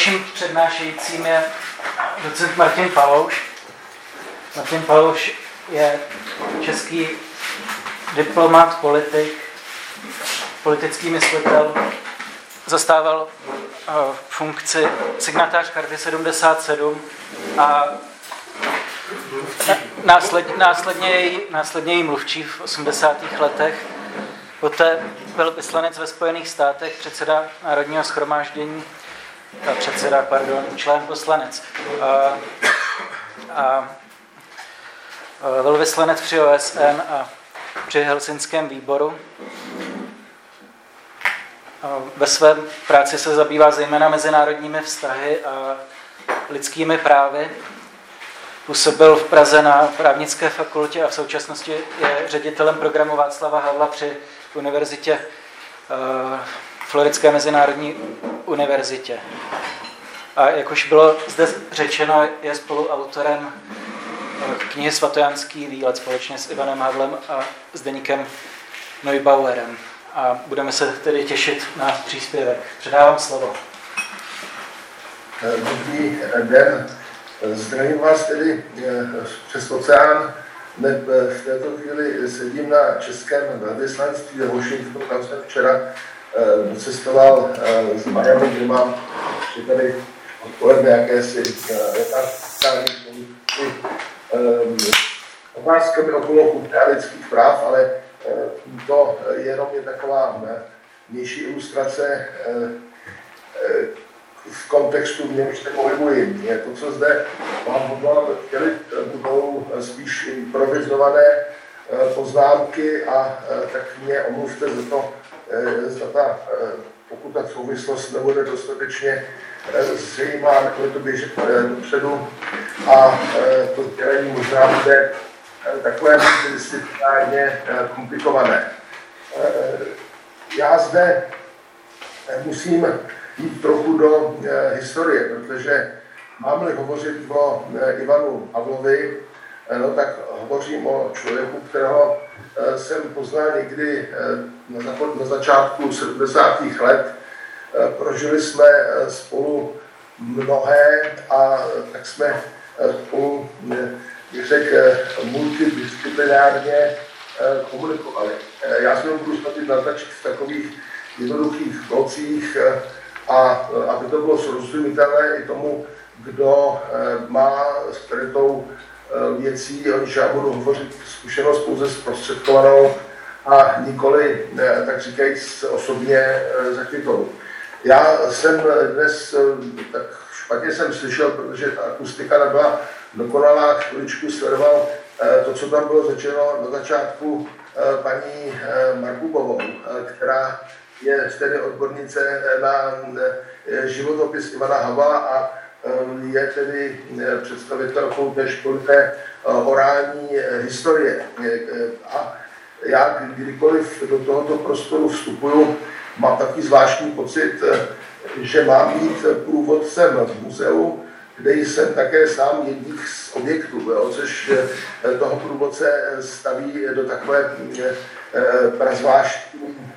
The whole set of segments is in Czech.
dalším přednášejícím je docent Martin Palouš. Martin Palouš je český diplomat, politik, politický myslitel. Zastával uh, funkci signatář Charty 77 a následně, následně, jej, následně její mluvčí v 80. letech. Poté byl vyslanec ve Spojených státech, předseda Národního schromáždění, předseda, pardon, člen poslanec. A, a, byl vyslanec při OSN a při Helsinském výboru. A ve své práci se zabývá zejména mezinárodními vztahy a lidskými právy. Působil v Praze na právnické fakultě a v současnosti je ředitelem programu Václava Havla při univerzitě, uh, Floridské mezinárodní univerzitě. A jak už bylo zde řečeno, je spoluautorem eh, knihy Svatojanský výlet společně s Ivanem Havlem a Zdeníkem Neubauerem. A budeme se tedy těšit na příspěvek. Předávám slovo. Dobrý den. Zdravím vás tedy eh, přes oceán. Eh, v této chvíli sedím na českém velvyslanství ve Washingtonu, tam jsem včera eh, cestoval s Miami, kde mám tady odpoledne jakési otázkami okolo lidských práv, ale to jenom je taková vnější ilustrace v kontextu, v němž se pohybuji. To, co zde mám hodlám chtěli, budou spíš improvizované eh, poznámky a eh, tak mě omluvte za to, eh, za ta, pokud ta souvislost nebude dostatečně zřejmá, takhle to běžet dopředu a to sdělení možná bude takové disciplinárně komplikované. Já zde musím jít trochu do historie, protože mám-li hovořit o Ivanu Havlovi, no tak hovořím o člověku, kterého e, jsem poznal někdy e, na, na začátku 70. let. E, prožili jsme spolu mnohé a tak jsme spolu, bych řekl, multidisciplinárně komunikovali. Já jsem budu snad naznačit v takových jednoduchých blocích, a aby to bylo srozumitelné i tomu, kdo má s tou věcí, o níž já budu hovořit, zkušenost pouze zprostředkovanou a nikoli, tak říkajíc, osobně zachytou. Já jsem dnes, tak špatně jsem slyšel, protože ta akustika nebyla dokonalá, chviličku sledoval to, co tam bylo řečeno na začátku paní Markubovou, která je tedy odbornice na eh, životopis Ivana Hava a eh, je tedy eh, představitelkou té školy té orální historie. A já kdykoliv do tohoto prostoru vstupuju, mám takový zvláštní pocit, že mám být průvodcem v muzeu, kde jsem také sám jedním z objektů, jo, což toho průvodce staví do takové prazvláštní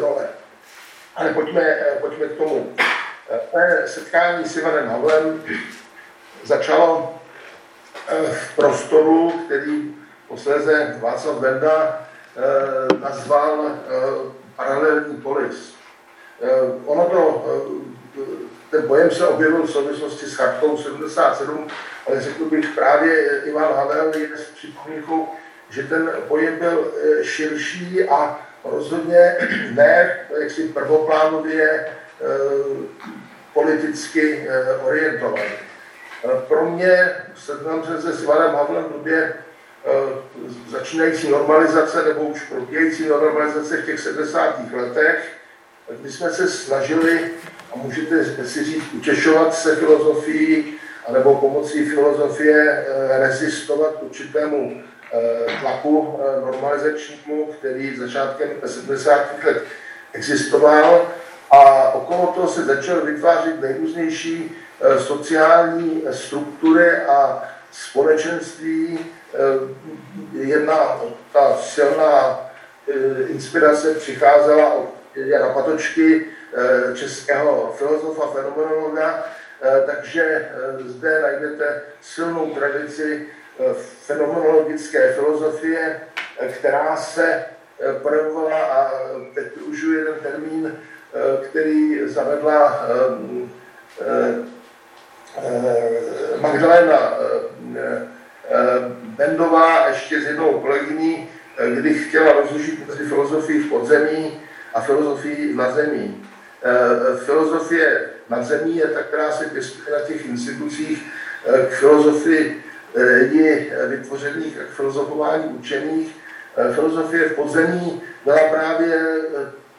role. Ale pojďme, pojďme k tomu. Mé setkání s Ivanem Havlem začalo v prostoru, který posléze Václav Benda nazval paralelní polis. Ono to, ten pojem se objevil v souvislosti s chartou 77, ale řekl bych právě Ivan Havel je s připomínkou, že ten pojem byl širší a rozhodně ne jaksi prvoplánově eh, politicky eh, orientovaný. Eh, pro mě, seznam se s Ivanem Havlem v době začínající normalizace nebo už probíhající normalizace v těch 70. letech, kdy jsme se snažili, a můžete si říct, utěšovat se filozofií, anebo pomocí filozofie rezistovat určitému Eh, tlaku eh, normalizačnímu, který začátkem 70. let existoval a okolo toho se začal vytvářet nejrůznější eh, sociální struktury a společenství. Jedna ta silná inspirace přicházela od Jana Patočky, českého filozofa, fenomenologa, takže zde najdete silnou tradici fenomenologické filozofie, která se projevovala, a teď užiju jeden termín, který zavedla Magdalena Bendová ještě s jednou kolegyní, kdy chtěla rozlišit mezi filozofií v podzemí a filozofií na zemí. Filozofie na zemí je ta, která se pěstuje na těch institucích k filozofii vytvořených a k filozofování učených. Filozofie v podzemí byla právě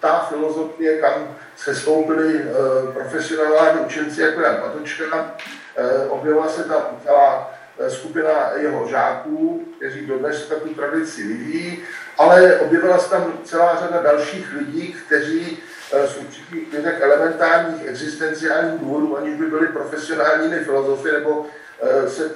ta filozofie, kam se stoupili profesionální učenci jako Jan Patočka. Objevila se tam celá skupina jeho žáků, kteří dodnes takovou tradici vyvíjí, ale objevila se tam celá řada dalších lidí, kteří z určitých tak elementárních existenciálních důvodů, aniž by byli profesionálními filozofy nebo se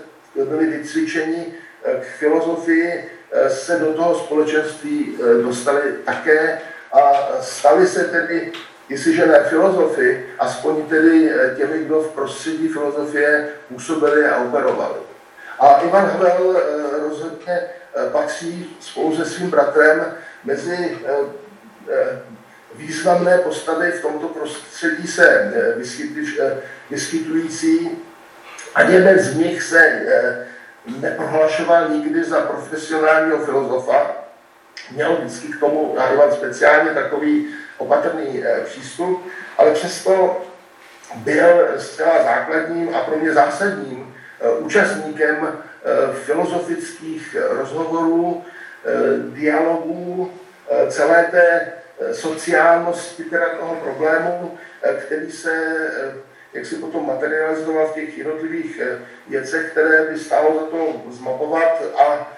byli vycvičeni k filozofii, se do toho společenství dostali také a stali se tedy, jestliže ne filozofy, aspoň tedy těmi, kdo v prostředí filozofie působili a operovali. A Ivan Havel rozhodně patří spolu se svým bratrem mezi významné postavy v tomto prostředí se vyskytující. Ani jeden z nich se neprohlašoval nikdy za profesionálního filozofa. Měl vždycky k tomu na Ivan speciálně takový opatrný přístup, ale přesto byl zcela základním a pro mě zásadním účastníkem filozofických rozhovorů, dialogů, celé té sociálnosti teda toho problému, který se jak si potom materializoval v těch jednotlivých věcech, které by stálo za to zmapovat a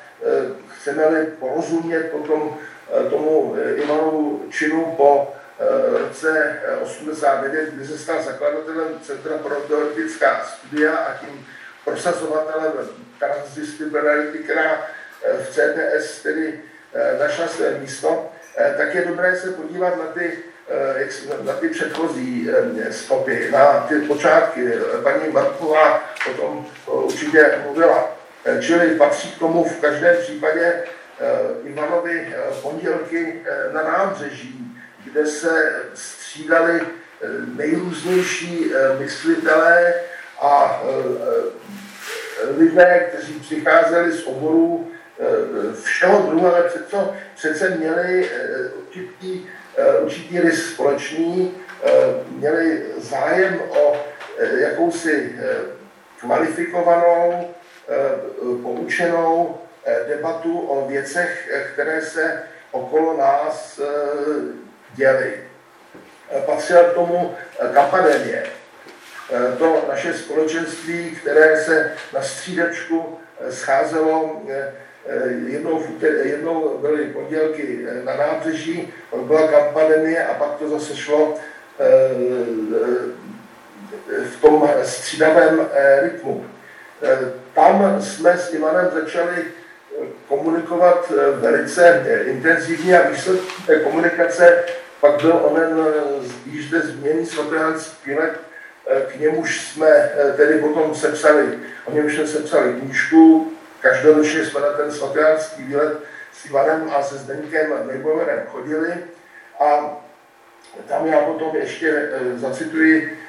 chceme-li porozumět potom tomu Ivanu činu po roce 89, kdy se stal zakladatelem Centra pro teoretická studia a tím prosazovatelem transdisciplinarity, která v CTS tedy našla své místo, tak je dobré se podívat na ty, na ty předchozí stopy, na ty počátky. Paní Marková o tom určitě mluvila. Čili patří k tomu v každém případě Ivanovi pondělky na nábřeží, kde se střídali nejrůznější myslitelé a lidé, kteří přicházeli z oborů všeho druhu, ale přece, přece měli určitý, určitý rys společný, měli zájem o jakousi kvalifikovanou, poučenou debatu o věcech, které se okolo nás děly. Patřila k tomu kampademě. To naše společenství, které se na střídačku scházelo jednou, jednou byly pondělky na nábřeží, pak byla kampademě a pak to zase šlo v tom střídavém rytmu. Tam jsme s Ivanem začali komunikovat velice intenzivně a výsledky té komunikace pak byl onen již zde změný svatého k němuž jsme tedy potom sepsali, o něm jsme sepsali knížku, každoročně jsme na ten svatého výlet s Ivanem a se Zdeňkem Nejboverem chodili. A tam já potom ještě zacituji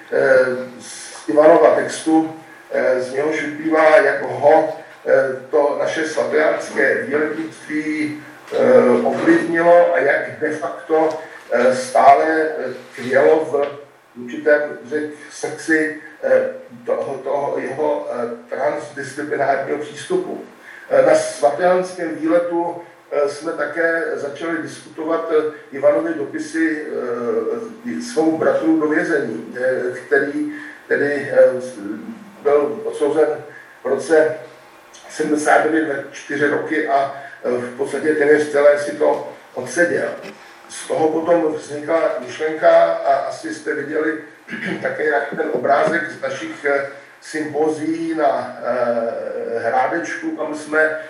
z Ivanova textu, z něhož vyplývá, jak ho to naše svatého výletnictví ovlivnilo a jak de facto stále kvělo v určitém řek srdci toho, toho jeho transdisciplinárního přístupu. Na svatého výletu jsme také začali diskutovat Ivanovi dopisy svou bratru do vězení, který tedy byl odsouzen v roce 79 na čtyři roky a v podstatě téměř celé si to odseděl. Z toho potom vznikla myšlenka a asi jste viděli také ten obrázek z našich sympozí na Hrádečku, kam jsme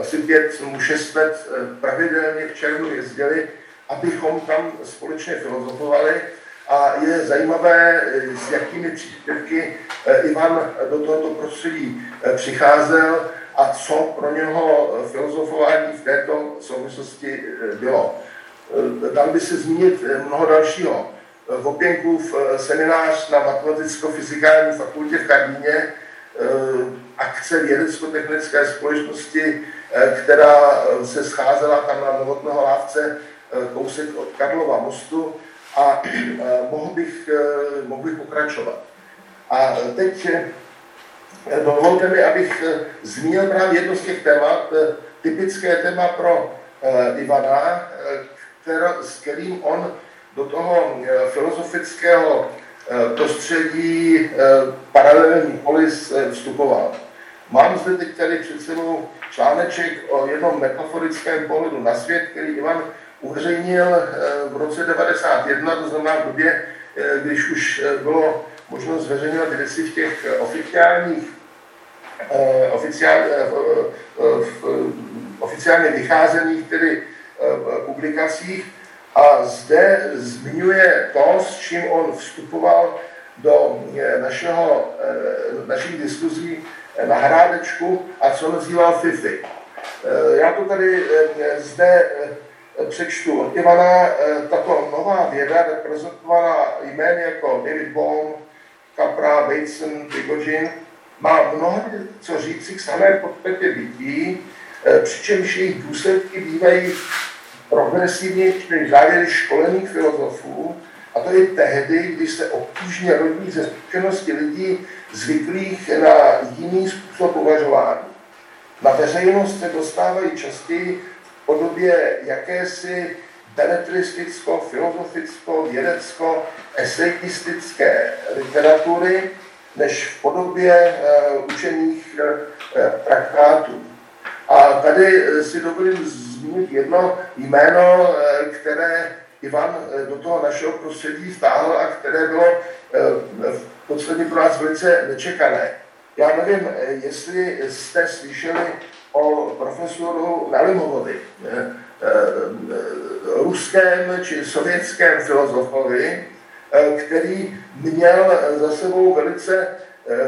asi pět nebo šest let pravidelně v červnu jezdili, abychom tam společně filozofovali. A je zajímavé, s jakými příspěvky Ivan do tohoto prostředí přicházel a co pro něho filozofování v této souvislosti bylo. Dal by se zmínit mnoho dalšího. V Opěnkův seminář na matematicko-fyzikální fakultě v Karlíně Eh, akce vědecko-technické společnosti, eh, která eh, se scházela tam na Novotného lávce kousek od Karlova mostu a mohl bych, mohl bych pokračovat. A teď dovolte mi, abych zmínil právě jedno z těch témat, typické téma pro Ivana, s kterým on do toho filozofického Eh, prostředí eh, paralelní polis eh, vstupoval. Mám zde teď tady před sebou článeček o jednom metaforickém pohledu na svět, který Ivan uveřejnil v roce 1991, to znamená v době, když už bylo možno zveřejňovat věci v těch oficiálních, oficiálně, oficiálně vycházených tedy publikacích, a zde zmiňuje to, s čím on vstupoval do eh, našeho, eh, našich diskuzí na hrádečku a co nazýval FIFI. Eh, já to tady zde přečtu od Ivana. Tato nová věda, reprezentovaná jmény jako David Bohm, Capra, Bateson, Prigogine, má mnoho co říci k samé podstatě bytí, přičemž jejich důsledky bývají progresivně než závěry školených filozofů, a to je tehdy, když se obtížně rodí ze zkušenosti lidí zvyklých na jiný způsob uvažování. Na veřejnost se dostávají častěji podobě jakési beletristicko, filozoficko, vědecko, eseistické literatury, než v podobě uh, učených uh, traktátů. A tady si dovolím zmínit jedno jméno, eh, které Ivan eh, do toho našeho prostředí vtáhl a které bylo eh, v podstatě pro nás velice nečekané. Já nevím, jestli jste slyšeli o profesoru Nalimovovi, ruském či sovětském filozofovi, který měl za sebou velice,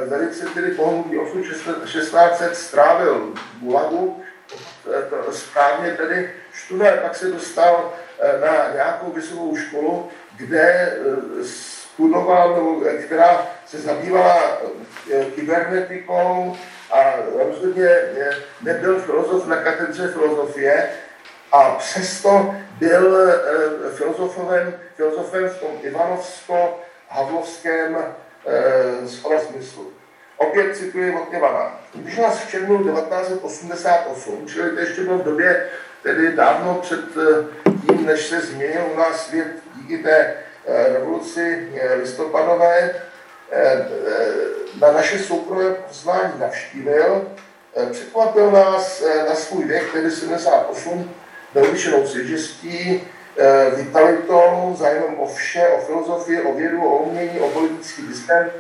velice tedy pohodlný 1600 strávil v správně tedy študuje, pak se dostal eh, na nějakou vysokou školu, kde eh, studoval, která se zabývala eh, kybernetikou a rozhodně nebyl filozof na katedře filozofie a přesto byl filozofem, filozofem v tom Ivanovsko-Havlovském slova smyslu. Opět cituji od Ivana. Když nás v červnu 1988, čili to ještě bylo v době, tedy dávno před eh, tím, než se změnil u nás svět díky té eh, revoluci eh, listopadové, na naše soukromé pozvání navštívil, překvapil nás na svůj věk, tedy 78, neobyčenou svěžestí, vitalitou, zájmem o vše, o filozofii, o vědu, o umění, o politický distent,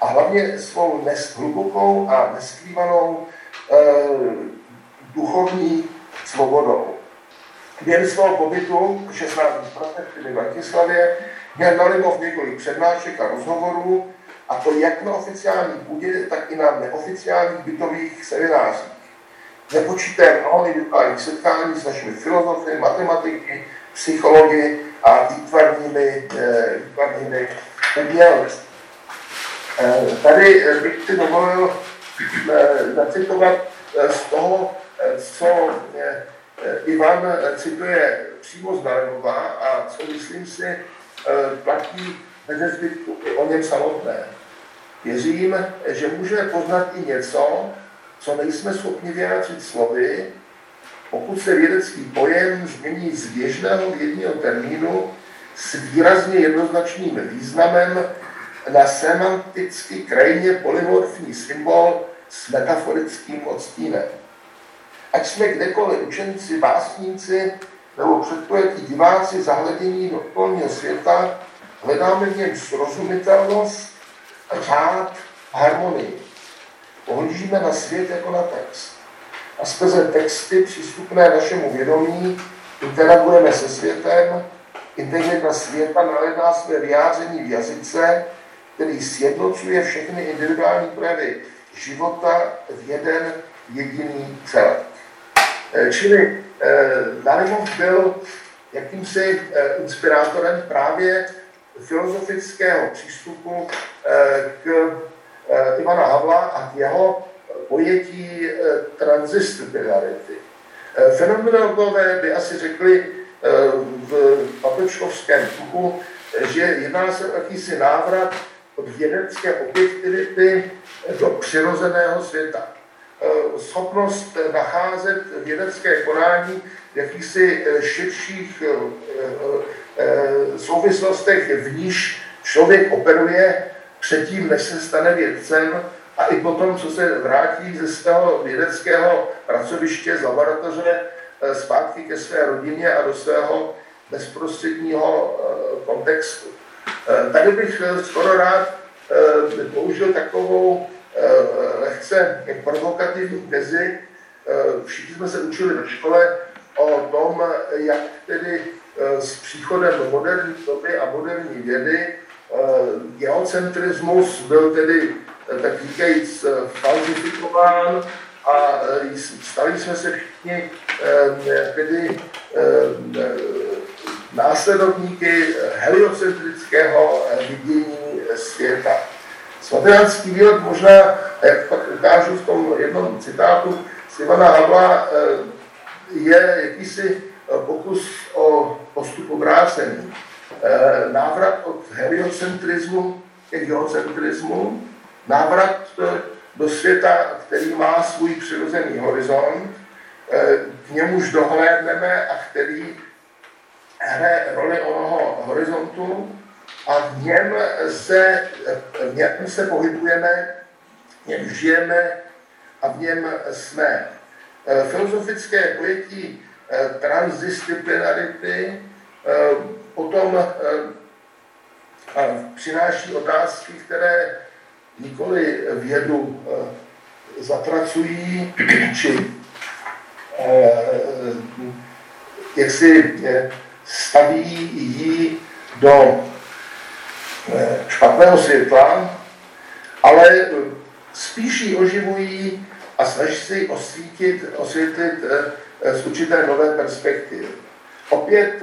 a hlavně svou nes, hlubokou a neskrývanou e, duchovní svobodou. Během svého pobytu 16 letech v Bratislavě měl Nalimov několik přednášek a rozhovorů, a to jak na oficiální půdě, tak i na neoficiálních bytových seminářích. Nepočítaje mnoho virtuálních setkání s našimi filozofy, matematiky, psychologi a výtvarnými, e, výtvarnými umělci. Eh, tady eh, bych si dovolil eh, zacitovat z toho, co Ivan cituje přímo z Narenova a co myslím si platí bez zbytku o něm samotné. Věřím, že můžeme poznat i něco, co nejsme schopni vyjádřit slovy, pokud se vědecký pojem změní z běžného vědního termínu s výrazně jednoznačným významem na semanticky krajně polymorfní symbol s metaforickým odstínem. Ať jsme kdekoliv učenci, básníci nebo předpojetí diváci zahledění do okolního světa, hledáme v něm srozumitelnost, řád, harmonii. Pohlížíme na svět jako na text. A skrze texty přístupné našemu vědomí interagujeme se světem, Integrita světa nalézá své vyjádření v jazyce, který sjednocuje všechny individuální projevy života v jeden jediný celek. Eh, čili eh, Nalimov byl jakýmsi eh, inspirátorem právě filozofického přístupu k Ivana Havla a k jeho pojetí transdisciplinarity. Fenomenologové by asi řekli v papečkovském duchu, že jedná se o jakýsi návrat od vědecké objektivity do přirozeného světa. Eh, schopnost nacházet vědecké konání v jakýchsi eh, širších eh, souvislostech, v níž člověk operuje předtím, než se stane vědcem a i potom, co se vrátí ze svého vědeckého pracoviště, z laboratoře zpátky ke své rodině a do svého bezprostředního kontextu. Tady bych skoro rád použil takovou Eh, lehce provokativní tezi. Eh, všichni jsme se učili ve škole o tom, jak tedy eh, s příchodem moderní doby a moderní vědy geocentrismus byl tedy, tak říkajíc, falsifikován a stali jsme se všichni tedy následovníky heliocentrického vidění světa. Svatéránský výlet možná, jak pak ukážu v tom jednom citátu z Ivana Havla, eh, je jakýsi eh, pokus o postup obrácený. Eh, návrat od heliocentrismu ke geocentrismu, návrat do světa, který má svůj přirozený horizont, k němuž dohlédneme a který hraje roli onoho horizontu, a v něm se, v něm se pohybujeme, v něm žijeme a v něm jsme. Filozofické pojetí transdisciplinarity e, potom přináší otázky, které nikoli vědu zapracují, či jak si staví ji do Eh, špatného světla, ale eh, spíš ji oživují a snaží se ji osvítit, osvětlit eh, z určité nové perspektivy. Opět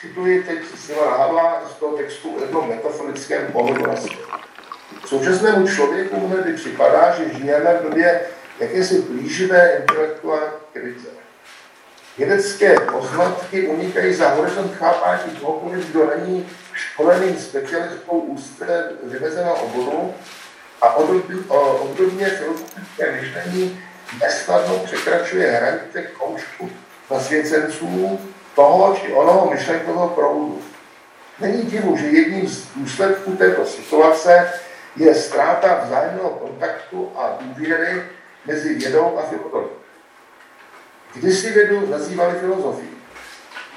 cituji teď Simona Havla z toho textu o jednom metaforickém svět. Současnému člověku hned připadá, že žijeme v době jakési plíživé intelektuální krize. Vědecké poznatky unikají za horizont chápání kohokoliv, kdo není školeným specialistou úzce vymezeného oboru a obdobně filozofické myšlení nesnadno překračuje hranice koušku zasvěcenců toho či onoho myšlenkového proudu. Není divu, že jedním z důsledků této situace je ztráta vzájemného kontaktu a důvěry mezi vědou a filozofií. Kdysi vědu nazývali filozofii.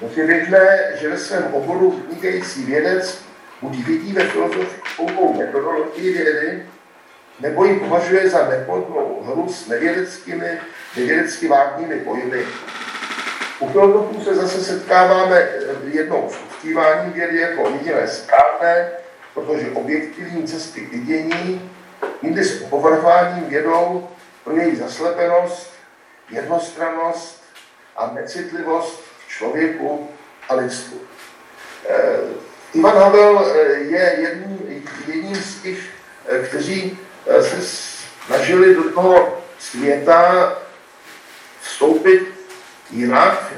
No je běžné, že ve svém oboru vynikající vědec buď vidí ve filozofii pouhou metodologii vědy, nebo ji považuje za neplodnou hru s nevědeckými, nevědecky vágními pojmy. U filozofů se zase setkáváme jednou s uctíváním vědy jako jediné správné, protože objektivní cesty k vidění, jindy s opovrhováním vědou pro její zaslepenost, jednostrannost a necitlivost člověku a lidstvu. Eh, Ivan Havel eh, je jedním, jedním z těch, eh, kteří se snažili do toho světa vstoupit jinak.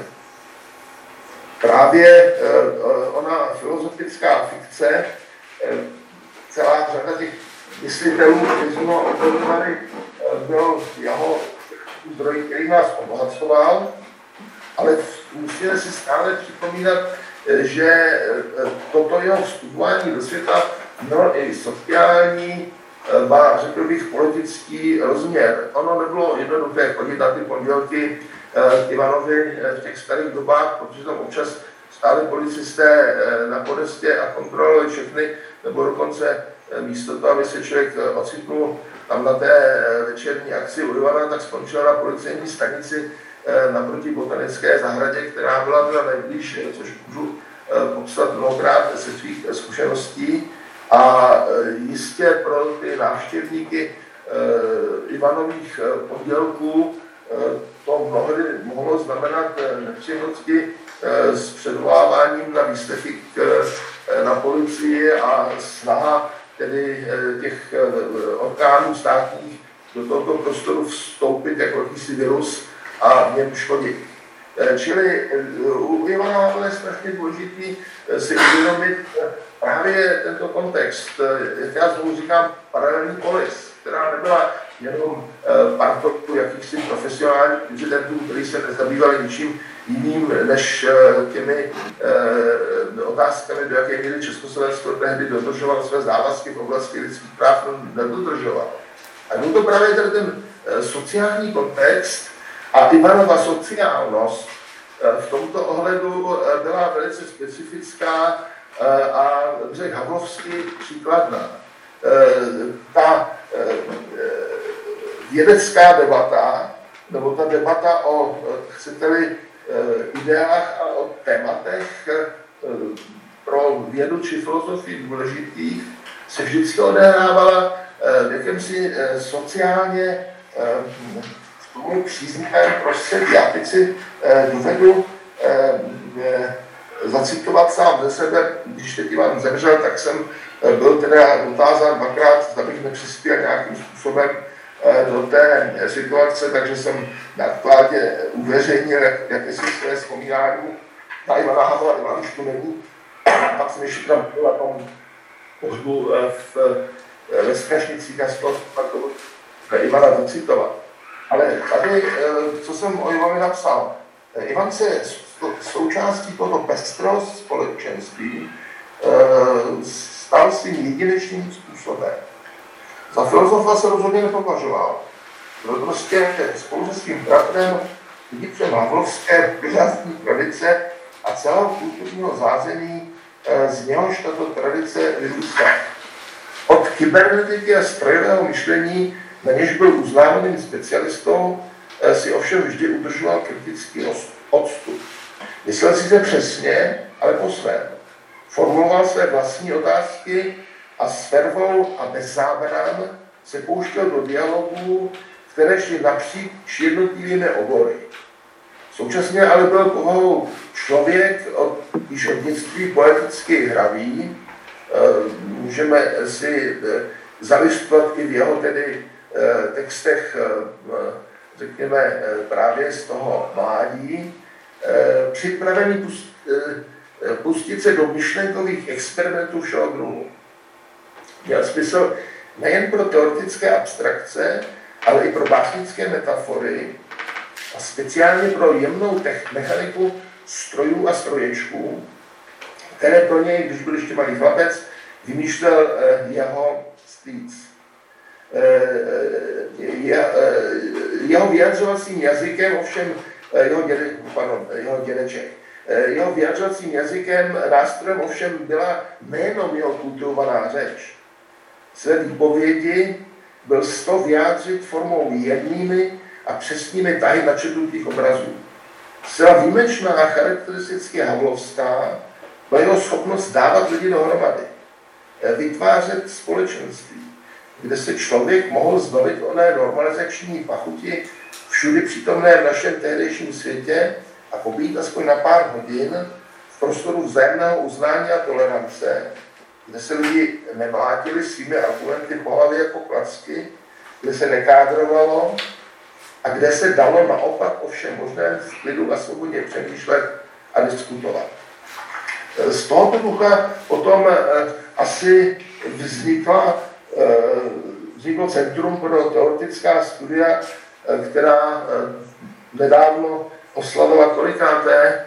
Právě ona filozofická fikce, celá řada těch myslitelů, kteří ho obdobovali, byl jeho zdroj, který nás obohacoval ale musíme si stále připomínat, eh, že eh, toto jeho vstupování do světa mělo i sociální, eh, ba řekl bych politický rozměr. Ono nebylo jednoduché chodit na ty pondělky k Ivanovi v těch starých dobách, protože tam občas stáli policisté na podestě a kontrolovali všechny, nebo dokonce místo toho, aby se člověk ocitnul tam na té večerní akci u Ivana, tak skončil na policejní stanici Eh, naproti botanické zahradě, která byla teda nejblíž, což můžu popsat mnohokrát ze svých zkušeností a jistě pro ty návštěvníky Ivanových podělků to mnohdy mohlo znamenat nepříjemnosti s předvoláváním na výslechy na policii a snaha tedy těch orgánů státních do tohoto prostoru vstoupit jako jakýsi virus a v něm škodit. Čili u Ivana je strašně důležitý si uvědomit právě tento kontext. Já znovu říkám paralelní polis, která nebyla jenom partou jakýchsi profesionálních incidentů, kteří se nezabývali ničím jiným než těmi otázkami, do jaké míry Československo tehdy dodržovalo své závazky v oblasti lidských práv, no, nedodržovalo. A byl to právě tady ten sociální kontext, a Ivanova sociálnost eh, v tomto ohledu eh, byla velice specifická eh, a řekl Havlovsky příkladná. Ta vědecká debata, nebo ta debata o, chcete-li, ideách a o tématech pro vědu či filozofii důležitých, se vždycky odehrávala v jakémsi sociálně tomu příznivém prostředí. Já teď si eh, dovedu eh, eh, zacitovat sám ze sebe, když teď Ivan zemřel, tak jsem eh, byl teda dotázán dvakrát, zda bych nepřispěl nějakým způsobem eh, do té situace, takže jsem na vkládě uveřejnil jak, jakési své vzpomínání na Ivana Havla, Ivan už tu není. Pak jsem ještě tam byl na tom pohřbu eh, v, ve Strašnicích a z toho Ivana docitovat. Ale tady, eh, co jsem o Ivanovi napsal, eh, Ivan se součástí toho pestrého společenství eh, stal svým jedinečným způsobem. Za filozofa se rozhodně nepovažoval. Byl prostě spolu se svým bratrem dědicem Havlovské vyřázní tradice a celého kulturního zázemí, z něhož tato tradice vyrůstá. Od kybernetiky a strojového myšlení na něž byl uznávaným specialistou, eh, si ovšem vždy udržoval kritický odstup. Myslel si se přesně, ale po svém. Formuloval své vlastní otázky a s fervou a bez zábran se pouštěl do dialogů, které šly napříč jednotlivými obory. Současně ale byl povahou člověk, od, již od dětství poeticky hravý, eh, můžeme si eh, zalistovat i v jeho tedy Eh, textech, řekněme, právě z toho mládí, připravený pustit se do myšlenkových experimentů všeho druhu. Měl smysl nejen pro teoretické abstrakce, ale i pro básnické metafory a speciálně pro jemnou mechaniku strojů a stroječků, které pro něj, když byl ještě malý chlapec, vymýšlel jeho. Eh, eh, jeho vyjadřovacím jazykem, ovšem eh, jeho, děde, pardon, jeho dědeček, jeho vyjadřovacím jazykem, nástrojem ovšem byla nejenom jeho kultivovaná řeč. Své výpovědi byl toho vyjádřit formou jednými a přesnými tahy načetnutých obrazů. Zcela výjimečná a charakteristicky havlovská byla jeho schopnost dávat lidi dohromady, vytvářet společenství kde se člověk mohl zbavit oné normalizační pachuti všudy přítomné v našem tehdejším světě a pobít aspoň na pár hodin v prostoru vzájemného uznání a tolerance, kde se lidi nemlátili svými argumenty po hlavě jako klacky, kde se nekádrovalo a kde se dalo naopak o všem možném v klidu a svobodně přemýšlet a diskutovat. Z tohoto ducha potom eh, asi vznikla Eh, vzniklo Centrum pro teoretická studia, která eh, nedávno oslavila kolikáté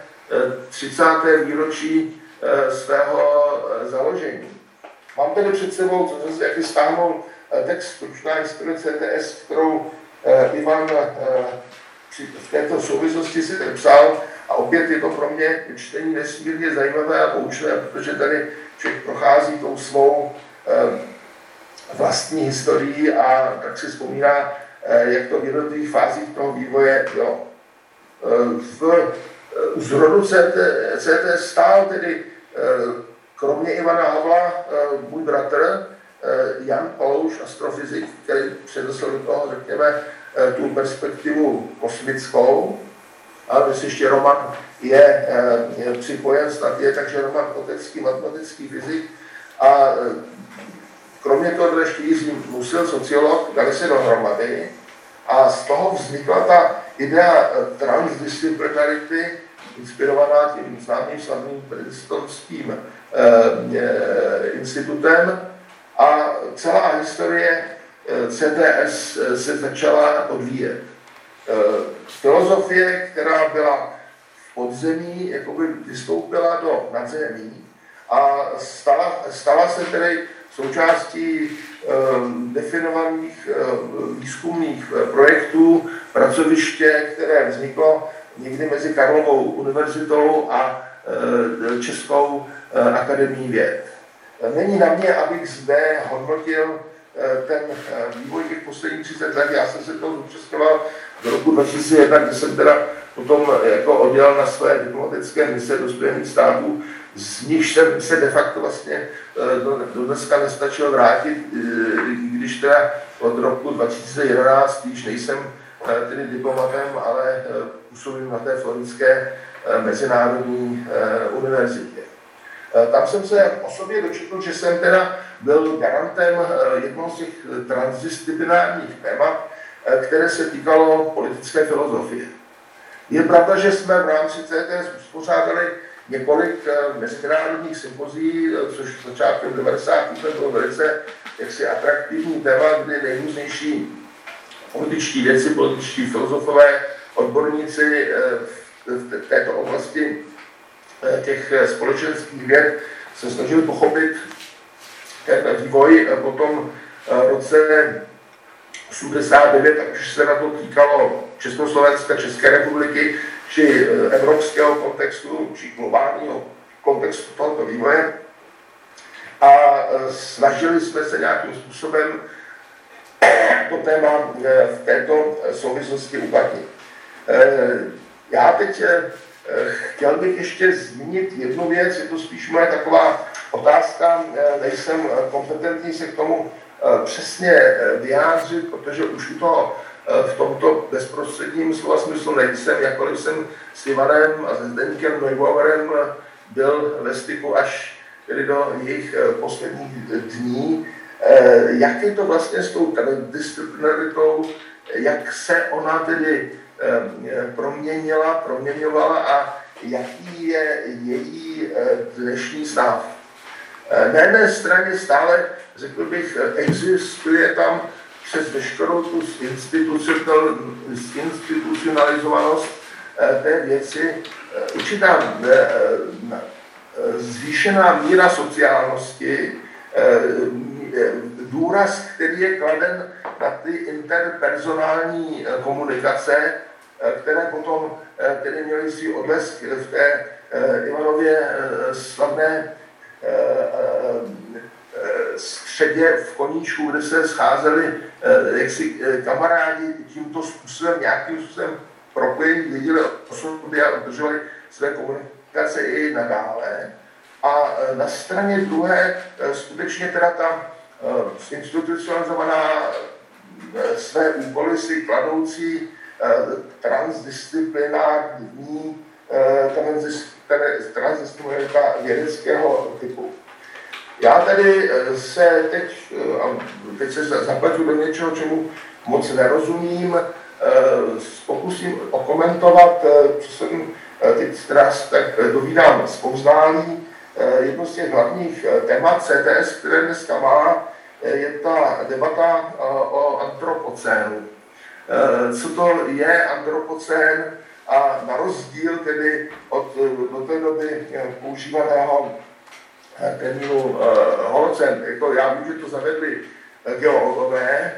30. výročí svého založení. Mám tady před sebou, si jaký stáhnul, text Stručná historie CTS, kterou Ivan v této souvislosti si psal a opět je to pro mě čtení nesmírně zajímavé a poučné, protože tady člověk prochází tou svou vlastní historii a tak si vzpomíná, eh, jak to v jednotlivých fázích toho vývoje bylo. Eh, v, eh, u zrodu CT, CT stál tedy kromě Ivana Havla můj bratr Jan Palouš, astrofyzik, který přednesl do toho, řekněme, tu perspektivu kosmickou, a dnes ještě Roman je, je připojen snad je, takže Roman Kotecký, matematický fyzik a kromě toho ještě Jiří Musil, sociolog, dali se dohromady a z toho vznikla ta idea transdisciplinarity, inspirovaná tím známým slavným princetonským eh, institutem a celá historie eh, CTS se začala odvíjet. Eh, filozofie, která byla v podzemí, jakoby vystoupila do nadzemí a stala, stala se tedy součástí ehm, definovaných ehm, výzkumných eh, projektů, pracoviště, které vzniklo někdy mezi Karlovou univerzitou a eh, Českou eh, akademií věd. Není na mě, abych zde hodnotil ten vývoj těch posledních 30 let. Já jsem se to zúčastňoval do roku 2001, kdy jsem teda potom jako oddělal na své diplomatické mise do Spojených států z nich jsem se de facto vlastně eh, do, do dneska nestačil vrátit, eh, když teda od roku 2011, když nejsem eh, tedy diplomatem, ale působím na té Floridské mezinárodní univerzitě. Tam jsem se osobně dočetl, že jsem teda byl garantem jednoho z těch transdisciplinárních témat, které se týkalo politické filozofie. Je pravda, že jsme v rámci CTS uspořádali několik eh, mezinárodních sympozí, eh, což v začátku 90. let bylo velice jaksi atraktivní téma, kdy nejrůznější političtí věci, političtí filozofové, odborníci eh, v této oblasti těch společenských věd se snažili pochopit ten vývoj po tom roce 89, ať už se na to týkalo Československa, České republiky, či eh, evropského kontextu, či globálního kontextu tohoto vývoje. A eh, snažili jsme se nějakým způsobem to téma eh, v této souvislosti uplatnit. Já teď chtěl bych ještě zmínit jednu věc, je to spíš moje taková otázka, nejsem kompetentní se k tomu přesně vyjádřit, protože už u toho v tomto bezprostředním slova smyslu nejsem, jakkoliv jsem s Ivanem a se Zdeňkem Neubauerem byl ve styku až tedy do jejich eh, posledních dní. Eh, jak je to vlastně s tou disciplinaritou, jak se ona tedy proměnila, proměňovala a jaký je její dnešní stav. Na jedné straně stále, řekl bych, existuje tam přes veškerou tu institucionalizovanost eh, té věci eh, určitá eh, zvýšená míra sociálnosti, důraz, který je kladen na ty interpersonální komunikace, které potom které měly si odlesk v té Ivanově slavné středě v Koníčku, kde se scházeli eh, jaksi eh, kamarádi tímto způsobem, nějakým způsobem propojení, věděli o sobě a udržovali své komunikace i nadále. A eh, na straně druhé skutečně teda ta institucionalizovaná své úkoly si kladoucí transdisciplinární transdisciplinární vědeckého typu. Já tady eh, se teď, eh, teď se zapletu do něčeho, čemu moc nerozumím, eh, pokusím okomentovat, co jsem teď teda tak dovídám z povzdání. Jedno z těch hlavních témat CTS, které dneska má, je ta debata o antropocénu. Co to je antropocén a na rozdíl tedy od do té doby používaného termínu uh, holocen. Jako já vím, že to zavedli geologové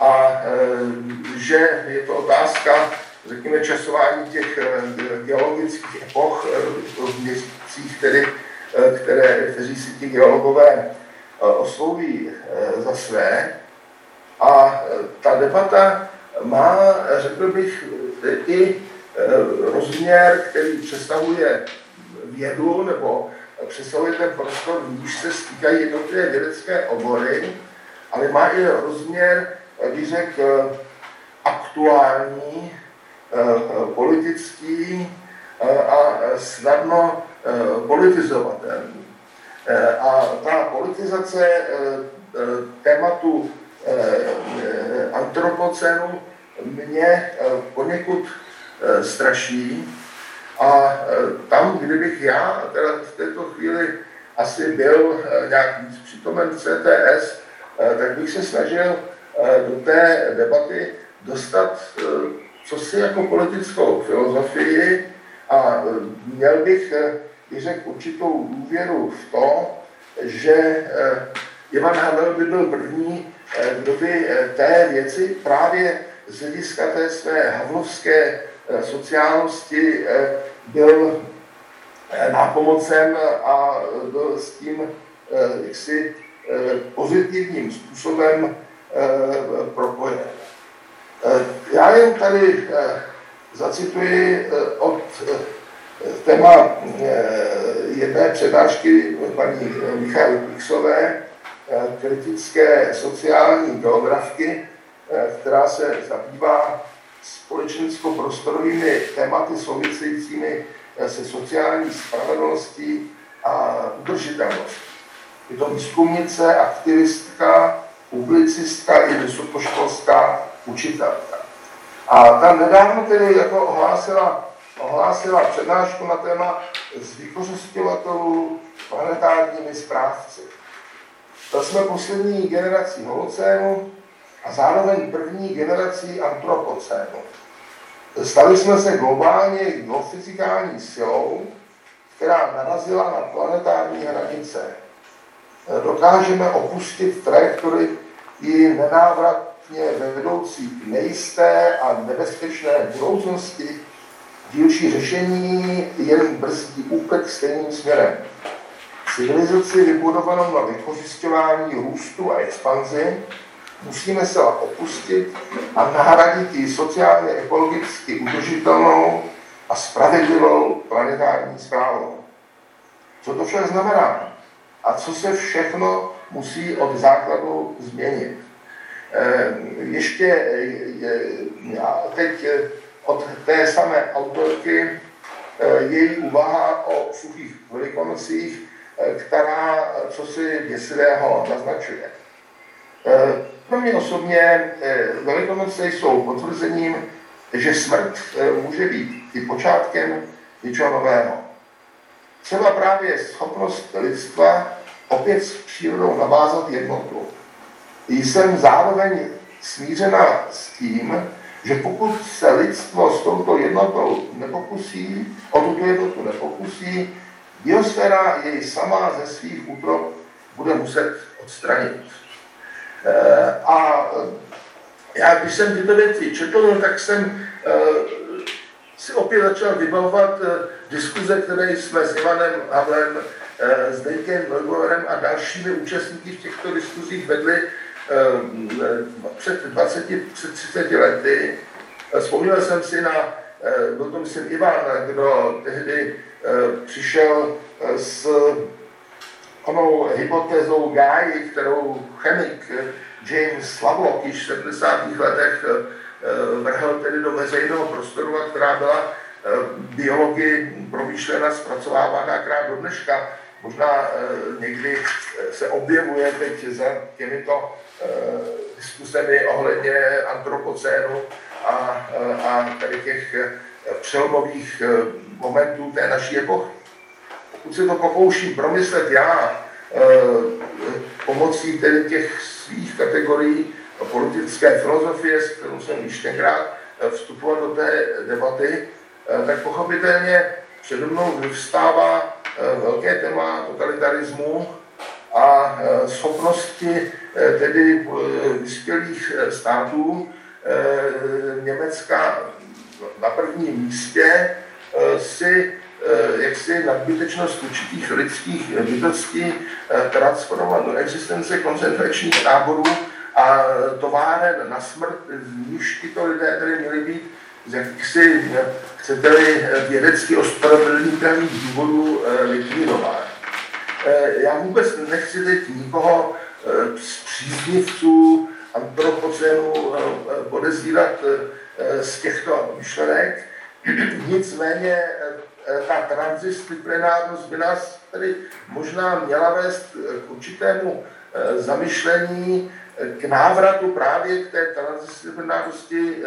a uh, že je to otázka, řekněme, časování těch uh, geologických epoch uh, v měsících, tedy, uh, které, kteří si ti geologové uh, osloví uh, za své. A ta debata má, řekl bych, i rozměr, který přesahuje vědu nebo představuje ten prostor, níž se stýkají jednotlivé vědecké obory, ale má i rozměr, když řekl, aktuální, politický a snadno politizovatelný. A ta politizace tématu antropocenu mě poněkud straší, a e, tam, kdybych já teda v této chvíli asi byl e, nějak víc přítomen CTS, e, tak bych se snažil do té debaty dostat co si jako politickou filozofii a měl bych, bych řekl, určitou důvěru v to, že Ivan Havel by byl první, kdo by té věci právě z hlediska té své havlovské sociálnosti byl eh, nápomocen a byl s tím eh, jaksi eh, pozitivním způsobem propojen. Já jen tady zacituji od téma jedné přednášky paní Michaly Pixové, kritické sociální geografky, která se zabývá společensko-prostorovými tématy souvisejícími eh, se sociální spravedlností a udržitelností. Je to výzkumnice, aktivistka, publicistka i vysokoškolská učitelka. A ta nedávno tedy jako ohlásila, ohlásila přednášku na téma z vykořistovatelů planetárními správci. To jsme poslední generací holocénu, a zároveň první generací antropocénu. Stali jsme se globálně geofyzikální silou, která narazila na planetární hranice. Dokážeme opustit trajektory i nenávratně vedoucí k nejisté a nebezpečné budoucnosti, dílčí řešení jen brzdí úpek stejným směrem. Civilizaci vybudovanou na vykořišťování růstu a expanzi musíme se opustit a nahradit ji sociálně ekologicky udržitelnou a spravedlivou planetární zprávou. Co to však znamená? A co se všechno musí od základu změnit? Eh, ještě teď eh, od té samé autorky eh, její úvaha o suchých velikonocích, která co si děsivého naznačuje. Pro mě osobně eh, Velikonoce jsou potvrzením, že smrt eh, může být i počátkem něčeho nového. Třeba právě schopnost lidstva opět s přírodou navázat jednotu. Jsem zároveň smířena s tím, že pokud se lidstvo s touto jednotou nepokusí, o tuto jednotu nepokusí, biosféra jej sama ze svých útrop bude muset odstranit. Eh, a já, když jsem tyto věci četl, tak jsem eh, si opět začal vybavovat eh, diskuze, které jsme s Ivanem Havlem, s Deňkem Neuborem a dalšími účastníky v těchto diskuzích vedli před 20, před 30 lety. Vzpomněl jsem si na, byl to myslím Ivan, kdo tehdy přišel s onou hypotézou Gáji, kterou chemik James Lovelock již v 70. letech eh, eh, vrhl tedy do veřejného prostoru a která byla eh, biology promýšlena, zpracovávána krát do dneška. Možná někdy se objevuje teď za těmito diskusemi ohledně antropocénu a, a tady těch přelomových momentů té naší epochy pokud se to pokouším promyslet já, eh, pomocí tedy těch svých kategorií politické filozofie, s kterou jsem již tenkrát eh, vstupovat do té debaty, eh, tak pochopitelně přede mnou vyvstává velké téma totalitarismu a schopnosti tedy vyspělých států Německa na prvním místě si Eh, jaksi nadbytečnost určitých lidských bytostí eh, transformovat do existence koncentračních táborů a továren na smrt, z níž tyto lidé tedy měli být z jakýchsi, chcete-li, vědecky ospravedlnitelných důvodů eh, likvidovány. já vůbec nechci teď nikoho z příznivců antropocenu podezírat z těchto myšlenek. Nicméně ta transdisciplinárnost by nás tedy možná měla vést k určitému zamyšlení, k návratu právě k té transdisciplinárnosti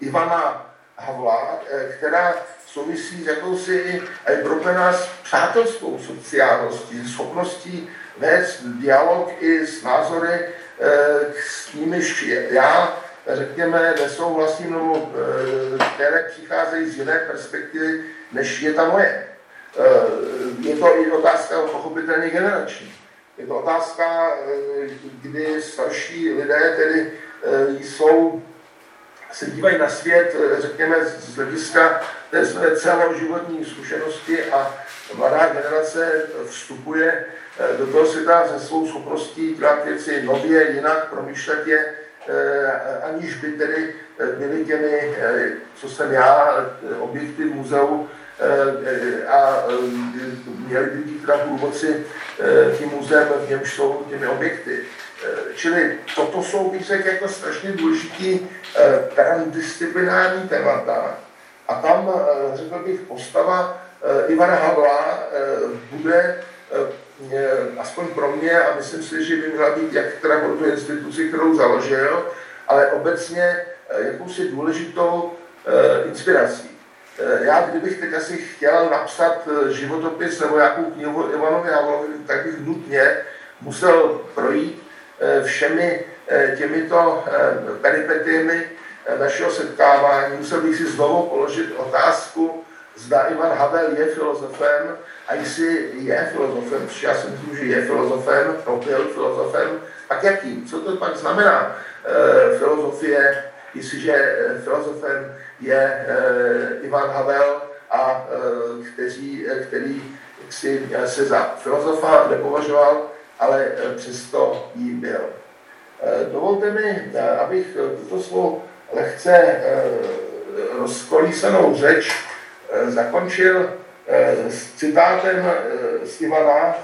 Ivana Havla, která souvisí s jakousi pro nás přátelskou sociálností, schopností vést dialog i s názory, eh, s nimiž já, řekněme, nesouhlasím, nebo eh, které přicházejí z jiné perspektivy, než je ta moje. Eh, je to i otázka pochopitelně generační. Je to otázka, kdy starší lidé tedy jsou se dívají na svět, eh, řekněme, z hlediska té své celoživotní zkušenosti a mladá generace vstupuje eh, do toho světa se svou schopností dělat věci nově, jinak, promýšlet je, eh, aniž by tedy byli těmi, co jsem já, objekty muzeu a měli by být teda průvodci tím muzeem, v němž jsou těmi objekty. Čili toto jsou, bych řekl, jako strašně důležitý eh, transdisciplinární témata. A tam, eh, řekl bych, postava eh, Ivana Havla bude aspoň pro mě, a myslím si, že by měla být jak teda pro tu instituci, kterou založil, ale obecně jakousi důležitou inspirací. Já, kdybych teď asi chtěl napsat životopis nebo nějakou knihu Ivanovi Havlovi, tak bych nutně musel projít Eh, všemi eh, těmito eh, peripetiemi našeho setkávání, musel bych si znovu položit otázku, zda Ivan Havel je filozofem a jestli je filozofem, já si myslím, že je filozofem, no byl filozofem, tak jakým? Co to pak znamená filozofie, jestliže filozofem je Ivan Havel a kteří, který si se za filozofa nepovažoval, ale eh, přesto jí byl. Eh, dovolte mi, eh, abych tuto svou lehce rozkolísanou řeč zakončil s citátem z Ivana,